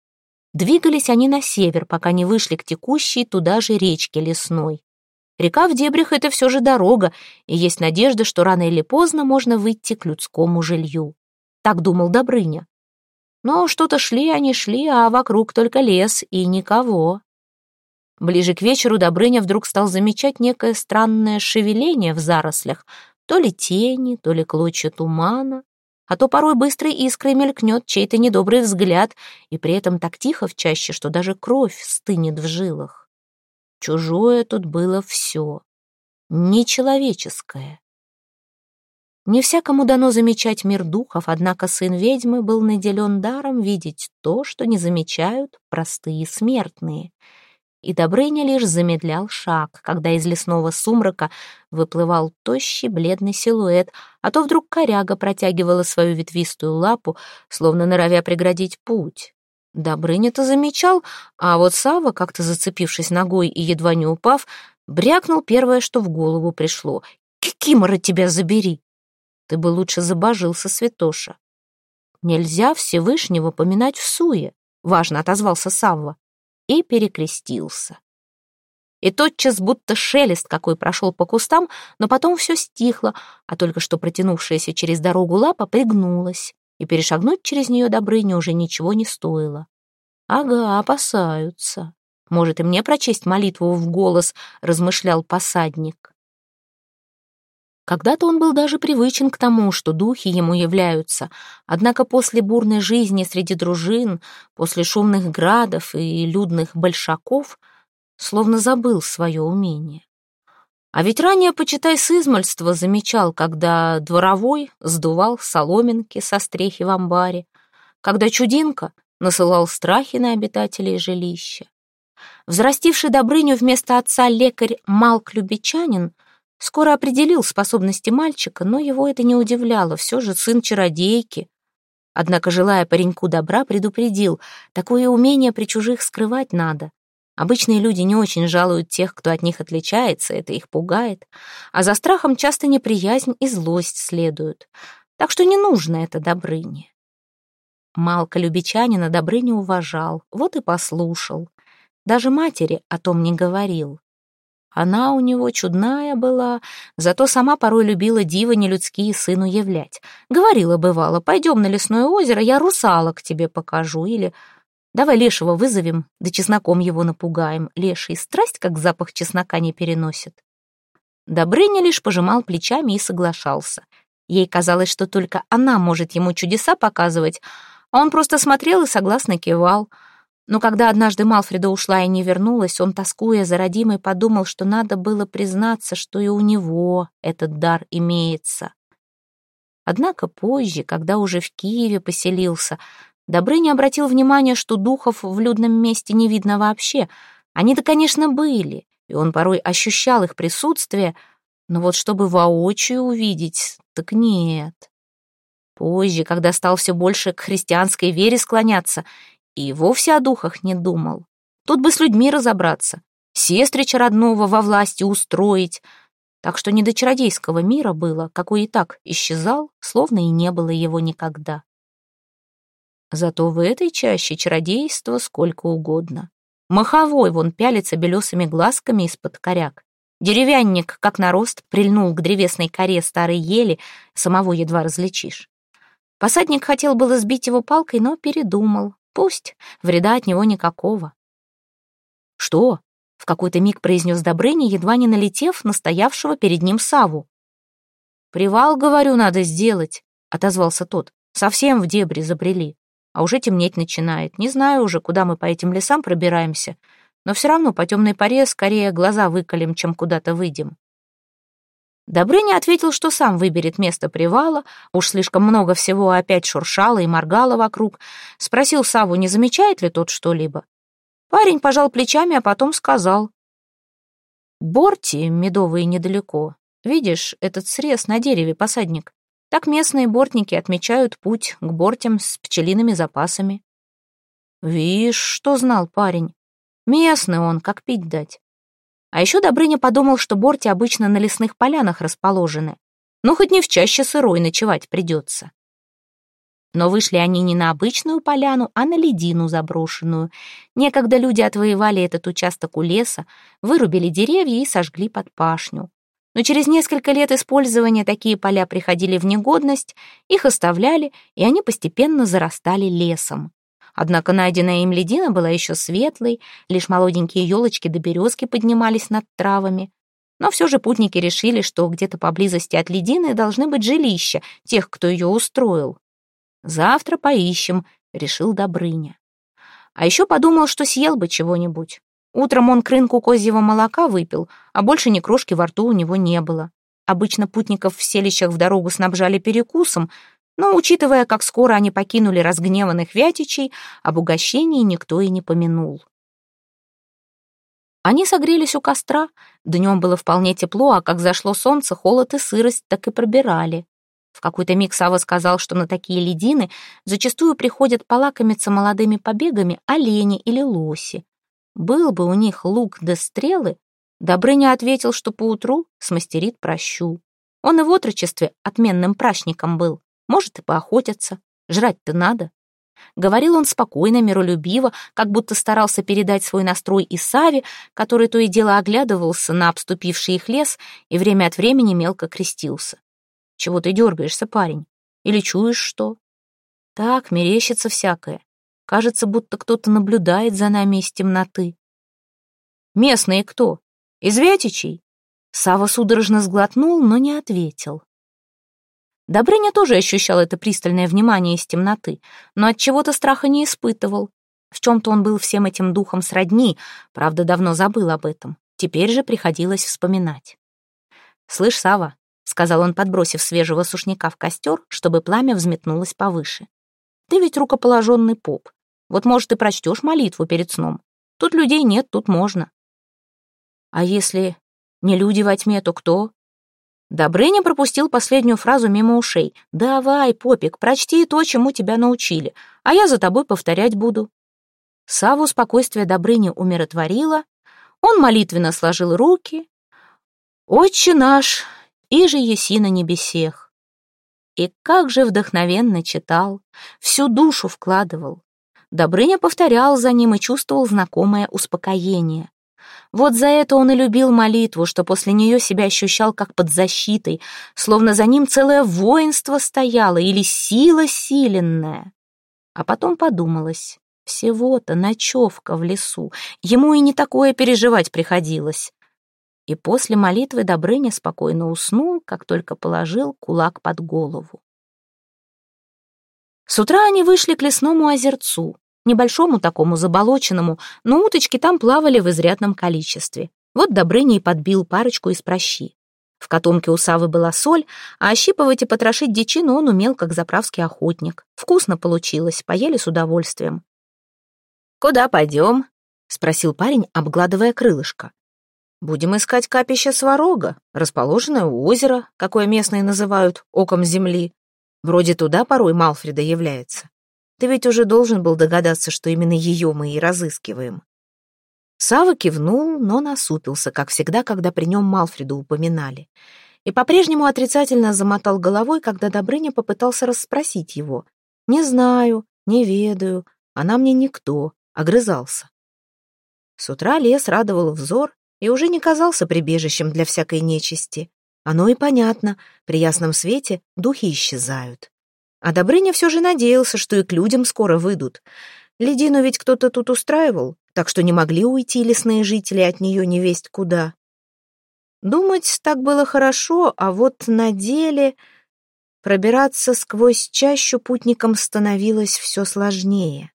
Двигались они на север, пока не вышли к текущей туда же речке лесной. Река в дебрях — это все же дорога, и есть надежда, что рано или поздно можно выйти к людскому жилью. Так думал Добрыня. Но что-то шли они шли, а вокруг только лес и никого. Ближе к вечеру Добрыня вдруг стал замечать некое странное шевеление в зарослях, то ли тени, то ли клочья тумана, а то порой быстрой искрой мелькнет чей-то недобрый взгляд, и при этом так тихо в чаще, что даже кровь стынет в жилах. Чужое тут было все, нечеловеческое. Не всякому дано замечать мир духов, однако сын ведьмы был наделен даром видеть то, что не замечают простые смертные — и Добрыня лишь замедлял шаг, когда из лесного сумрака выплывал тощий бледный силуэт, а то вдруг коряга протягивала свою ветвистую лапу, словно норовя преградить путь. Добрыня-то замечал, а вот Сава, как-то зацепившись ногой и едва не упав, брякнул первое, что в голову пришло. «Кикимора тебя забери!» Ты бы лучше забожился, святоша. Нельзя Всевышнего поминать в суе, важно отозвался Савва и перекрестился. И тотчас будто шелест какой прошел по кустам, но потом все стихло, а только что протянувшаяся через дорогу лапа пригнулась, и перешагнуть через нее Добрыне уже ничего не стоило. «Ага, опасаются. Может, и мне прочесть молитву в голос», — размышлял посадник. Когда-то он был даже привычен к тому, что духи ему являются, однако после бурной жизни среди дружин, после шумных градов и людных большаков, словно забыл свое умение. А ведь ранее, почитай, с измальства замечал, когда дворовой сдувал соломинки со стрехи в амбаре, когда чудинка насылал страхи на обитателей жилища. Взрастивший Добрыню вместо отца лекарь Малк Любичанин скоро определил способности мальчика, но его это не удивляло, все же сын чародейки. Однако, желая пареньку добра, предупредил, такое умение при чужих скрывать надо. Обычные люди не очень жалуют тех, кто от них отличается, это их пугает, а за страхом часто неприязнь и злость следуют. Так что не нужно это Добрыне. Малка Любичанина Добрыня уважал, вот и послушал. Даже матери о том не говорил. Она у него чудная была, зато сама порой любила дива нелюдские сыну являть. Говорила, бывало, пойдем на лесное озеро, я русалок тебе покажу, или давай лешего вызовем, да чесноком его напугаем. Леший страсть, как запах чеснока, не переносит. Добрыня лишь пожимал плечами и соглашался. Ей казалось, что только она может ему чудеса показывать, а он просто смотрел и согласно кивал — но когда однажды Малфреда ушла и не вернулась, он, тоскуя за родимой, подумал, что надо было признаться, что и у него этот дар имеется. Однако позже, когда уже в Киеве поселился, Добрыня обратил внимание, что духов в людном месте не видно вообще. Они-то, конечно, были, и он порой ощущал их присутствие, но вот чтобы воочию увидеть, так нет. Позже, когда стал все больше к христианской вере склоняться, и вовсе о духах не думал. Тут бы с людьми разобраться, сестрича родного во власти устроить. Так что не до чародейского мира было, какой и так исчезал, словно и не было его никогда. Зато в этой чаще чародейства сколько угодно. Маховой вон пялится белесыми глазками из-под коряк. Деревянник, как нарост, прильнул к древесной коре старой ели, самого едва различишь. Посадник хотел было сбить его палкой, но передумал. Пусть, вреда от него никакого. «Что?» — в какой-то миг произнес Добрыня, едва не налетев на стоявшего перед ним Саву. «Привал, говорю, надо сделать», — отозвался тот. «Совсем в дебри забрели. А уже темнеть начинает. Не знаю уже, куда мы по этим лесам пробираемся, но все равно по темной паре скорее глаза выколем, чем куда-то выйдем». Добрыня ответил, что сам выберет место привала, уж слишком много всего опять шуршало и моргало вокруг. Спросил Саву, не замечает ли тот что-либо. Парень пожал плечами, а потом сказал. «Борти медовые недалеко. Видишь, этот срез на дереве, посадник. Так местные бортники отмечают путь к бортям с пчелиными запасами». «Вишь, что знал парень. Местный он, как пить дать. А еще Добрыня подумал, что борти обычно на лесных полянах расположены. Ну, хоть не в чаще сырой ночевать придется. Но вышли они не на обычную поляну, а на ледину заброшенную. Некогда люди отвоевали этот участок у леса, вырубили деревья и сожгли под пашню. Но через несколько лет использования такие поля приходили в негодность, их оставляли, и они постепенно зарастали лесом. Однако найденная им ледина была еще светлой, лишь молоденькие елочки до березки поднимались над травами. Но все же путники решили, что где-то поблизости от ледины должны быть жилища тех, кто ее устроил. «Завтра поищем», — решил Добрыня. А еще подумал, что съел бы чего-нибудь. Утром он к козьего молока выпил, а больше ни крошки во рту у него не было. Обычно путников в селищах в дорогу снабжали перекусом, но, учитывая, как скоро они покинули разгневанных вятичей, об угощении никто и не помянул. Они согрелись у костра, днем было вполне тепло, а как зашло солнце, холод и сырость так и пробирали. В какой-то миг Сава сказал, что на такие ледины зачастую приходят полакомиться молодыми побегами олени или лоси. Был бы у них лук да стрелы, Добрыня ответил, что поутру смастерит прощу. Он и в отрочестве отменным прачником был. Может, и поохотятся. Жрать-то надо. Говорил он спокойно, миролюбиво, как будто старался передать свой настрой и Саве, который то и дело оглядывался на обступивший их лес и время от времени мелко крестился. «Чего ты дергаешься, парень? Или чуешь что?» «Так, мерещится всякое. Кажется, будто кто-то наблюдает за нами из темноты». «Местные кто? Из Вятичей?» Сава судорожно сглотнул, но не ответил. Добрыня тоже ощущал это пристальное внимание из темноты, но от чего-то страха не испытывал. В чем-то он был всем этим духом сродни, правда, давно забыл об этом. Теперь же приходилось вспоминать. «Слышь, Сава», — сказал он, подбросив свежего сушняка в костер, чтобы пламя взметнулось повыше. «Ты ведь рукоположенный поп. Вот, может, и прочтешь молитву перед сном. Тут людей нет, тут можно. А если не люди во тьме, то кто? Добрыня пропустил последнюю фразу мимо ушей. «Давай, Попик, прочти то, чему тебя научили, а я за тобой повторять буду». Саву спокойствие Добрыни умиротворило, он молитвенно сложил руки. «Отче наш, и же еси на небесех». И как же вдохновенно читал, всю душу вкладывал. Добрыня повторял за ним и чувствовал знакомое успокоение. Вот за это он и любил молитву, что после нее себя ощущал как под защитой, словно за ним целое воинство стояло или сила силенная. А потом подумалось, всего-то ночевка в лесу, ему и не такое переживать приходилось. И после молитвы Добрыня спокойно уснул, как только положил кулак под голову. С утра они вышли к лесному озерцу небольшому такому заболоченному, но уточки там плавали в изрядном количестве. Вот Добрыня и подбил парочку из прощи. В котомке у Савы была соль, а ощипывать и потрошить дичину он умел, как заправский охотник. Вкусно получилось, поели с удовольствием. «Куда пойдем?» — спросил парень, обгладывая крылышко. «Будем искать капище Сварога, расположенное у озера, какое местные называют оком земли. Вроде туда порой Малфреда является. Ты ведь уже должен был догадаться, что именно ее мы и разыскиваем». Сава кивнул, но насупился, как всегда, когда при нем Малфреду упоминали. И по-прежнему отрицательно замотал головой, когда Добрыня попытался расспросить его. «Не знаю, не ведаю, она мне никто», — огрызался. С утра лес радовал взор и уже не казался прибежищем для всякой нечисти. Оно и понятно, при ясном свете духи исчезают. А Добрыня все же надеялся, что и к людям скоро выйдут. Ледину ведь кто-то тут устраивал, так что не могли уйти лесные жители от нее невесть куда. Думать так было хорошо, а вот на деле пробираться сквозь чащу путникам становилось все сложнее.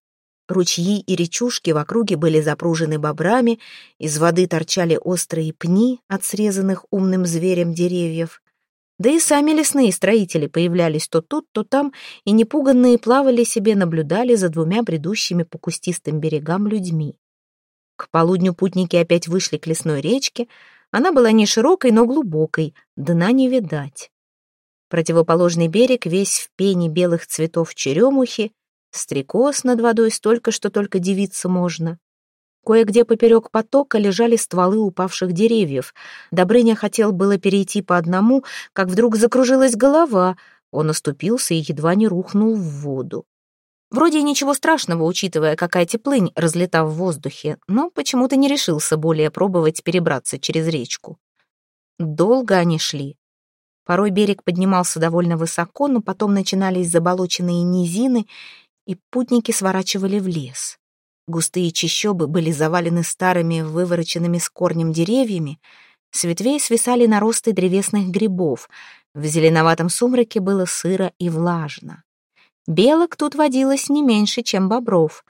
Ручьи и речушки в округе были запружены бобрами, из воды торчали острые пни от срезанных умным зверем деревьев. Да и сами лесные строители появлялись то тут, то там, и непуганные плавали себе, наблюдали за двумя бредущими по кустистым берегам людьми. К полудню путники опять вышли к лесной речке. Она была не широкой, но глубокой, дна не видать. Противоположный берег весь в пене белых цветов черемухи, стрекоз над водой столько, что только дивиться можно. Кое-где поперек потока лежали стволы упавших деревьев. Добрыня хотел было перейти по одному, как вдруг закружилась голова. Он оступился и едва не рухнул в воду. Вроде и ничего страшного, учитывая, какая теплынь разлета в воздухе, но почему-то не решился более пробовать перебраться через речку. Долго они шли. Порой берег поднимался довольно высоко, но потом начинались заболоченные низины, и путники сворачивали в лес. Густые чащобы были завалены старыми, вывороченными с корнем деревьями, с ветвей свисали наросты древесных грибов, в зеленоватом сумраке было сыро и влажно. Белок тут водилось не меньше, чем бобров.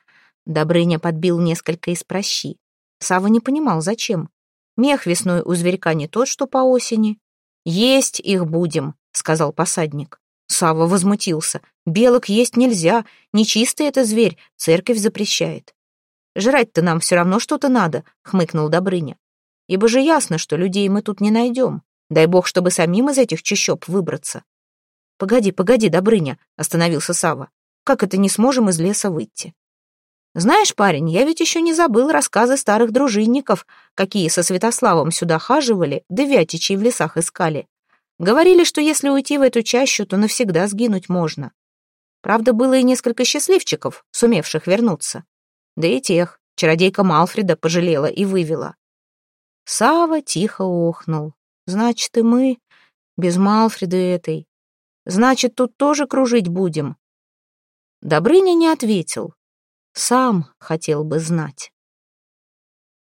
Добрыня подбил несколько из прощи. Сава не понимал, зачем. Мех весной у зверька не тот, что по осени. «Есть их будем», — сказал посадник. Сава возмутился. «Белок есть нельзя, нечистый это зверь, церковь запрещает». Жрать-то нам все равно что-то надо», — хмыкнул Добрыня. «Ибо же ясно, что людей мы тут не найдем. Дай бог, чтобы самим из этих чащоб выбраться». «Погоди, погоди, Добрыня», — остановился Сава. «Как это не сможем из леса выйти?» «Знаешь, парень, я ведь еще не забыл рассказы старых дружинников, какие со Святославом сюда хаживали, да вятичей в лесах искали. Говорили, что если уйти в эту чащу, то навсегда сгинуть можно. Правда, было и несколько счастливчиков, сумевших вернуться. Да и тех чародейка Малфреда пожалела и вывела. Сава тихо охнул. Значит, и мы без Малфреда этой. Значит, тут тоже кружить будем. Добрыня не ответил. Сам хотел бы знать.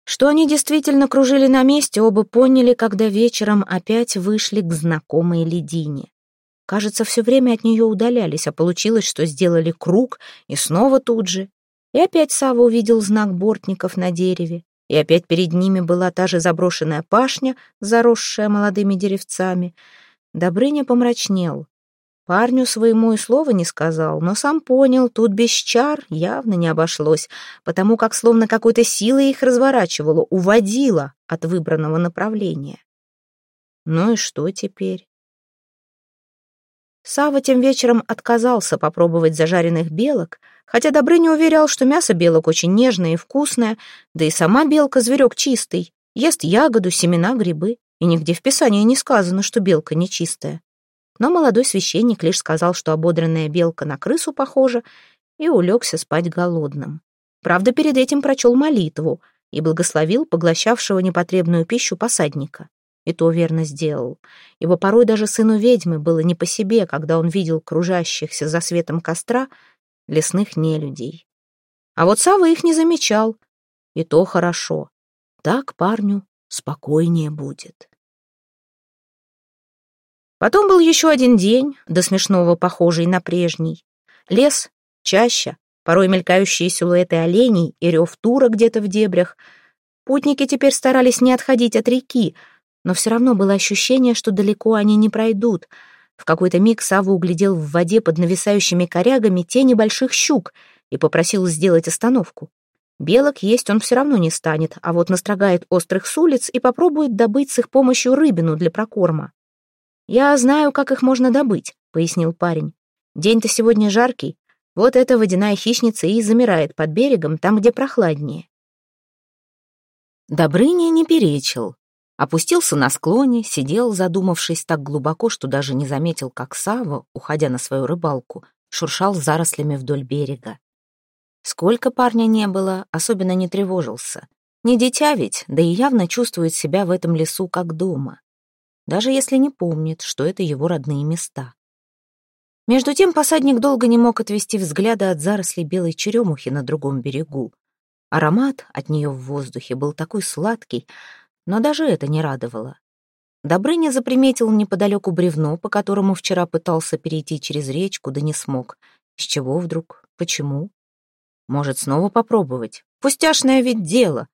Что они действительно кружили на месте, оба поняли, когда вечером опять вышли к знакомой ледине. Кажется, все время от нее удалялись, а получилось, что сделали круг и снова тут же. И опять Сава увидел знак бортников на дереве, и опять перед ними была та же заброшенная пашня, заросшая молодыми деревцами. Добрыня помрачнел. Парню своему и слова не сказал, но сам понял, тут без чар явно не обошлось, потому как словно какой-то силой их разворачивало, уводило от выбранного направления. Ну и что теперь? Сава тем вечером отказался попробовать зажаренных белок, хотя Добрыня уверял, что мясо белок очень нежное и вкусное, да и сама белка зверек чистый, ест ягоду, семена, грибы, и нигде в Писании не сказано, что белка нечистая. Но молодой священник лишь сказал, что ободранная белка на крысу похожа, и улегся спать голодным. Правда, перед этим прочел молитву и благословил поглощавшего непотребную пищу посадника. И то верно сделал, ибо порой даже сыну ведьмы было не по себе, когда он видел кружащихся за светом костра лесных нелюдей. А вот Сава их не замечал, и то хорошо. Так парню спокойнее будет. Потом был еще один день, до смешного похожий на прежний. Лес, чаща, порой мелькающие силуэты оленей и рев тура где-то в дебрях. Путники теперь старались не отходить от реки, но все равно было ощущение, что далеко они не пройдут. В какой-то миг Сава углядел в воде под нависающими корягами тени больших щук и попросил сделать остановку. Белок есть он все равно не станет, а вот настрогает острых с улиц и попробует добыть с их помощью рыбину для прокорма. «Я знаю, как их можно добыть», — пояснил парень. «День-то сегодня жаркий. Вот эта водяная хищница и замирает под берегом, там, где прохладнее». Добрыня не перечил. Опустился на склоне, сидел, задумавшись так глубоко, что даже не заметил, как Сава, уходя на свою рыбалку, шуршал зарослями вдоль берега. Сколько парня не было, особенно не тревожился. Не дитя ведь, да и явно чувствует себя в этом лесу как дома даже если не помнит, что это его родные места. Между тем посадник долго не мог отвести взгляда от зарослей белой черемухи на другом берегу. Аромат от нее в воздухе был такой сладкий, но даже это не радовало. Добрыня заприметил неподалеку бревно, по которому вчера пытался перейти через речку, да не смог. С чего вдруг? Почему? Может, снова попробовать? Пустяшное ведь дело.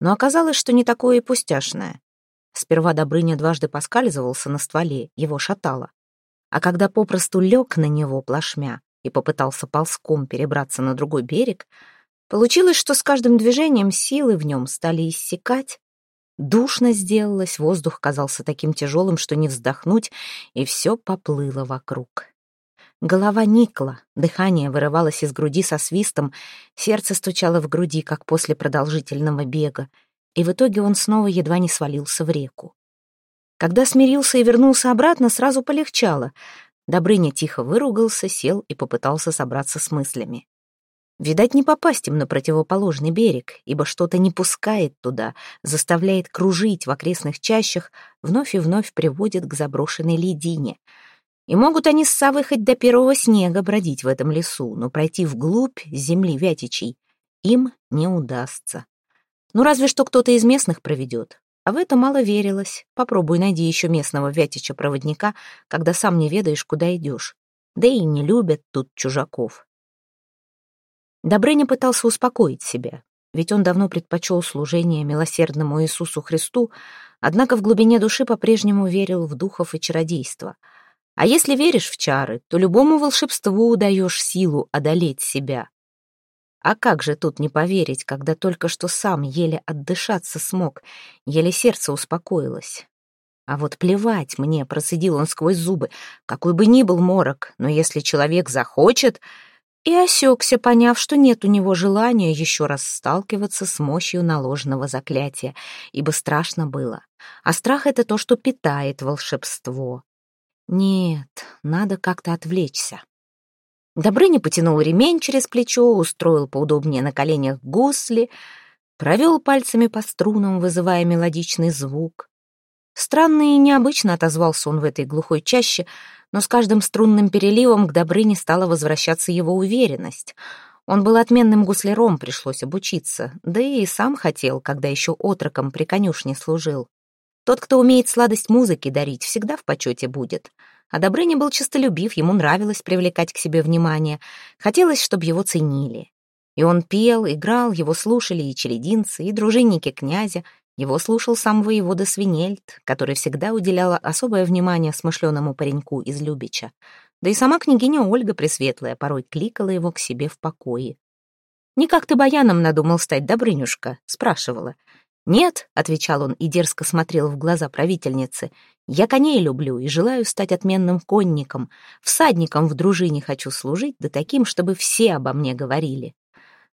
Но оказалось, что не такое и пустяшное. Сперва Добрыня дважды поскальзывался на стволе, его шатало. А когда попросту лег на него плашмя и попытался ползком перебраться на другой берег, получилось, что с каждым движением силы в нем стали иссякать. Душно сделалось, воздух казался таким тяжелым, что не вздохнуть, и все поплыло вокруг. Голова никла, дыхание вырывалось из груди со свистом, сердце стучало в груди, как после продолжительного бега, и в итоге он снова едва не свалился в реку. Когда смирился и вернулся обратно, сразу полегчало. Добрыня тихо выругался, сел и попытался собраться с мыслями. Видать, не попасть им на противоположный берег, ибо что-то не пускает туда, заставляет кружить в окрестных чащах, вновь и вновь приводит к заброшенной ледине. И могут они с Савой хоть до первого снега бродить в этом лесу, но пройти вглубь земли Вятичей им не удастся. Ну, разве что кто-то из местных проведет. А в это мало верилось. Попробуй найди еще местного вятича-проводника, когда сам не ведаешь, куда идешь. Да и не любят тут чужаков. Добрыня пытался успокоить себя, ведь он давно предпочел служение милосердному Иисусу Христу, однако в глубине души по-прежнему верил в духов и чародейство. А если веришь в чары, то любому волшебству даешь силу одолеть себя. А как же тут не поверить, когда только что сам еле отдышаться смог, еле сердце успокоилось. А вот плевать мне, процедил он сквозь зубы, какой бы ни был морок, но если человек захочет... И осекся, поняв, что нет у него желания еще раз сталкиваться с мощью наложенного заклятия, ибо страшно было. А страх — это то, что питает волшебство. Нет, надо как-то отвлечься. Добрыня потянул ремень через плечо, устроил поудобнее на коленях гусли, провел пальцами по струнам, вызывая мелодичный звук. Странно и необычно отозвался он в этой глухой чаще, но с каждым струнным переливом к Добрыне стала возвращаться его уверенность. Он был отменным гусляром, пришлось обучиться, да и сам хотел, когда еще отроком при конюшне служил. Тот, кто умеет сладость музыки дарить, всегда в почете будет — а Добрыня был честолюбив, ему нравилось привлекать к себе внимание. Хотелось, чтобы его ценили. И он пел, играл, его слушали и челединцы, и дружинники князя. Его слушал сам воевода Свинельд, который всегда уделял особое внимание смышленому пареньку из Любича. Да и сама княгиня Ольга Пресветлая порой кликала его к себе в покое. «Не как ты баяном надумал стать, Добрынюшка?» — спрашивала. «Нет», — отвечал он и дерзко смотрел в глаза правительницы, «я коней люблю и желаю стать отменным конником, всадником в дружине хочу служить, да таким, чтобы все обо мне говорили».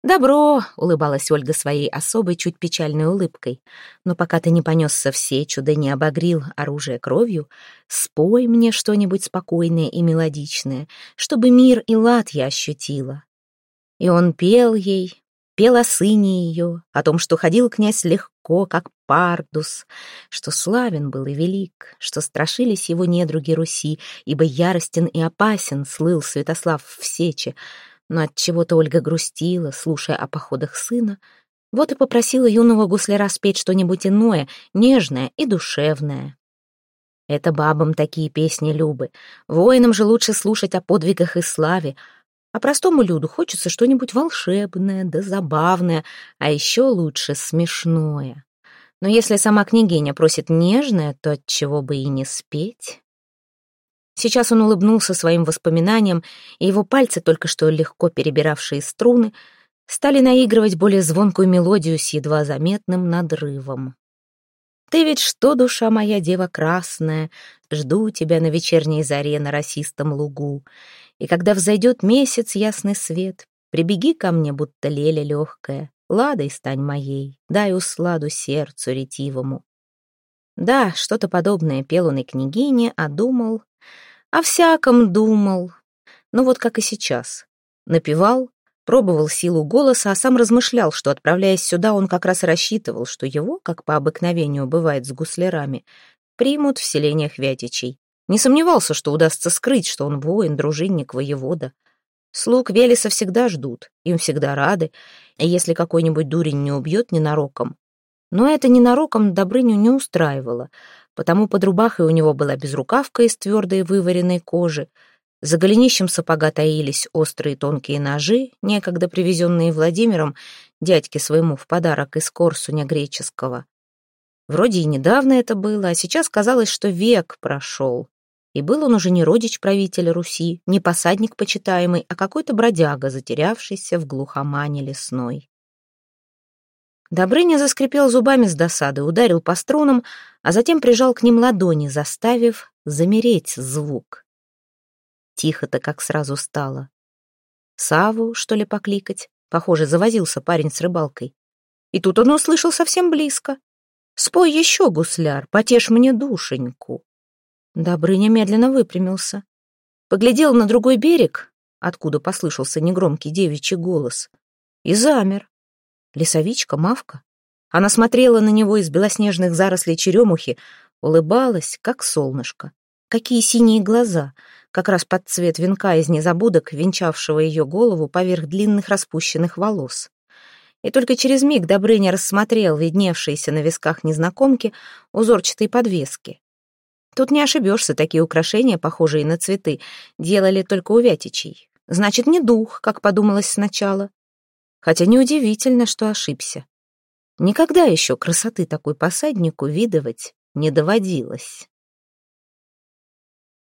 «Добро», — улыбалась Ольга своей особой, чуть печальной улыбкой, «но пока ты не понесся в сечу, да не обогрил оружие кровью, спой мне что-нибудь спокойное и мелодичное, чтобы мир и лад я ощутила». И он пел ей, пел о сыне ее, о том, что ходил князь легко, как пардус, что славен был и велик, что страшились его недруги Руси, ибо яростен и опасен слыл Святослав в сече, но от чего то Ольга грустила, слушая о походах сына, вот и попросила юного гусляра спеть что-нибудь иное, нежное и душевное. Это бабам такие песни любы, воинам же лучше слушать о подвигах и славе, а простому люду хочется что-нибудь волшебное да забавное, а еще лучше смешное. Но если сама княгиня просит нежное, то от чего бы и не спеть? Сейчас он улыбнулся своим воспоминаниям, и его пальцы, только что легко перебиравшие струны, стали наигрывать более звонкую мелодию с едва заметным надрывом. «Ты ведь что, душа моя, дева красная, жду тебя на вечерней заре на росистом лугу, и когда взойдет месяц ясный свет, прибеги ко мне, будто леля легкая, ладой стань моей, дай усладу сердцу ретивому». Да, что-то подобное пел он и княгине, а думал о всяком думал. Ну вот как и сейчас. Напевал, пробовал силу голоса, а сам размышлял, что, отправляясь сюда, он как раз рассчитывал, что его, как по обыкновению бывает с гуслярами, примут в селениях Вятичей. Не сомневался, что удастся скрыть, что он воин, дружинник, воевода. Слуг Велеса всегда ждут, им всегда рады, если какой-нибудь дурень не убьет ненароком. Но это ненароком Добрыню не устраивало. Потому под рубахой у него была безрукавка из твердой вываренной кожи. За голенищем сапога таились острые тонкие ножи, некогда привезенные Владимиром, дядьке своему в подарок из Корсуня греческого. Вроде и недавно это было, а сейчас казалось, что век прошел. И был он уже не родич правителя Руси, не посадник почитаемый, а какой-то бродяга, затерявшийся в глухомане лесной. Добрыня заскрипел зубами с досады, ударил по струнам, а затем прижал к ним ладони, заставив замереть звук. Тихо-то как сразу стало. Саву, что ли, покликать? Похоже, завозился парень с рыбалкой. И тут он услышал совсем близко. «Спой еще, гусляр, потешь мне душеньку». Добрыня медленно выпрямился. Поглядел на другой берег, откуда послышался негромкий девичий голос, и замер. Лесовичка, мавка. Она смотрела на него из белоснежных зарослей черемухи, улыбалась, как солнышко. Какие синие глаза, как раз под цвет венка из незабудок, венчавшего ее голову поверх длинных распущенных волос. И только через миг Добрыня рассмотрел видневшиеся на висках незнакомки узорчатые подвески. Тут не ошибешься, такие украшения, похожие на цветы, делали только у вятичей. Значит, не дух, как подумалось сначала хотя неудивительно, что ошибся. Никогда еще красоты такой посаднику видывать не доводилось.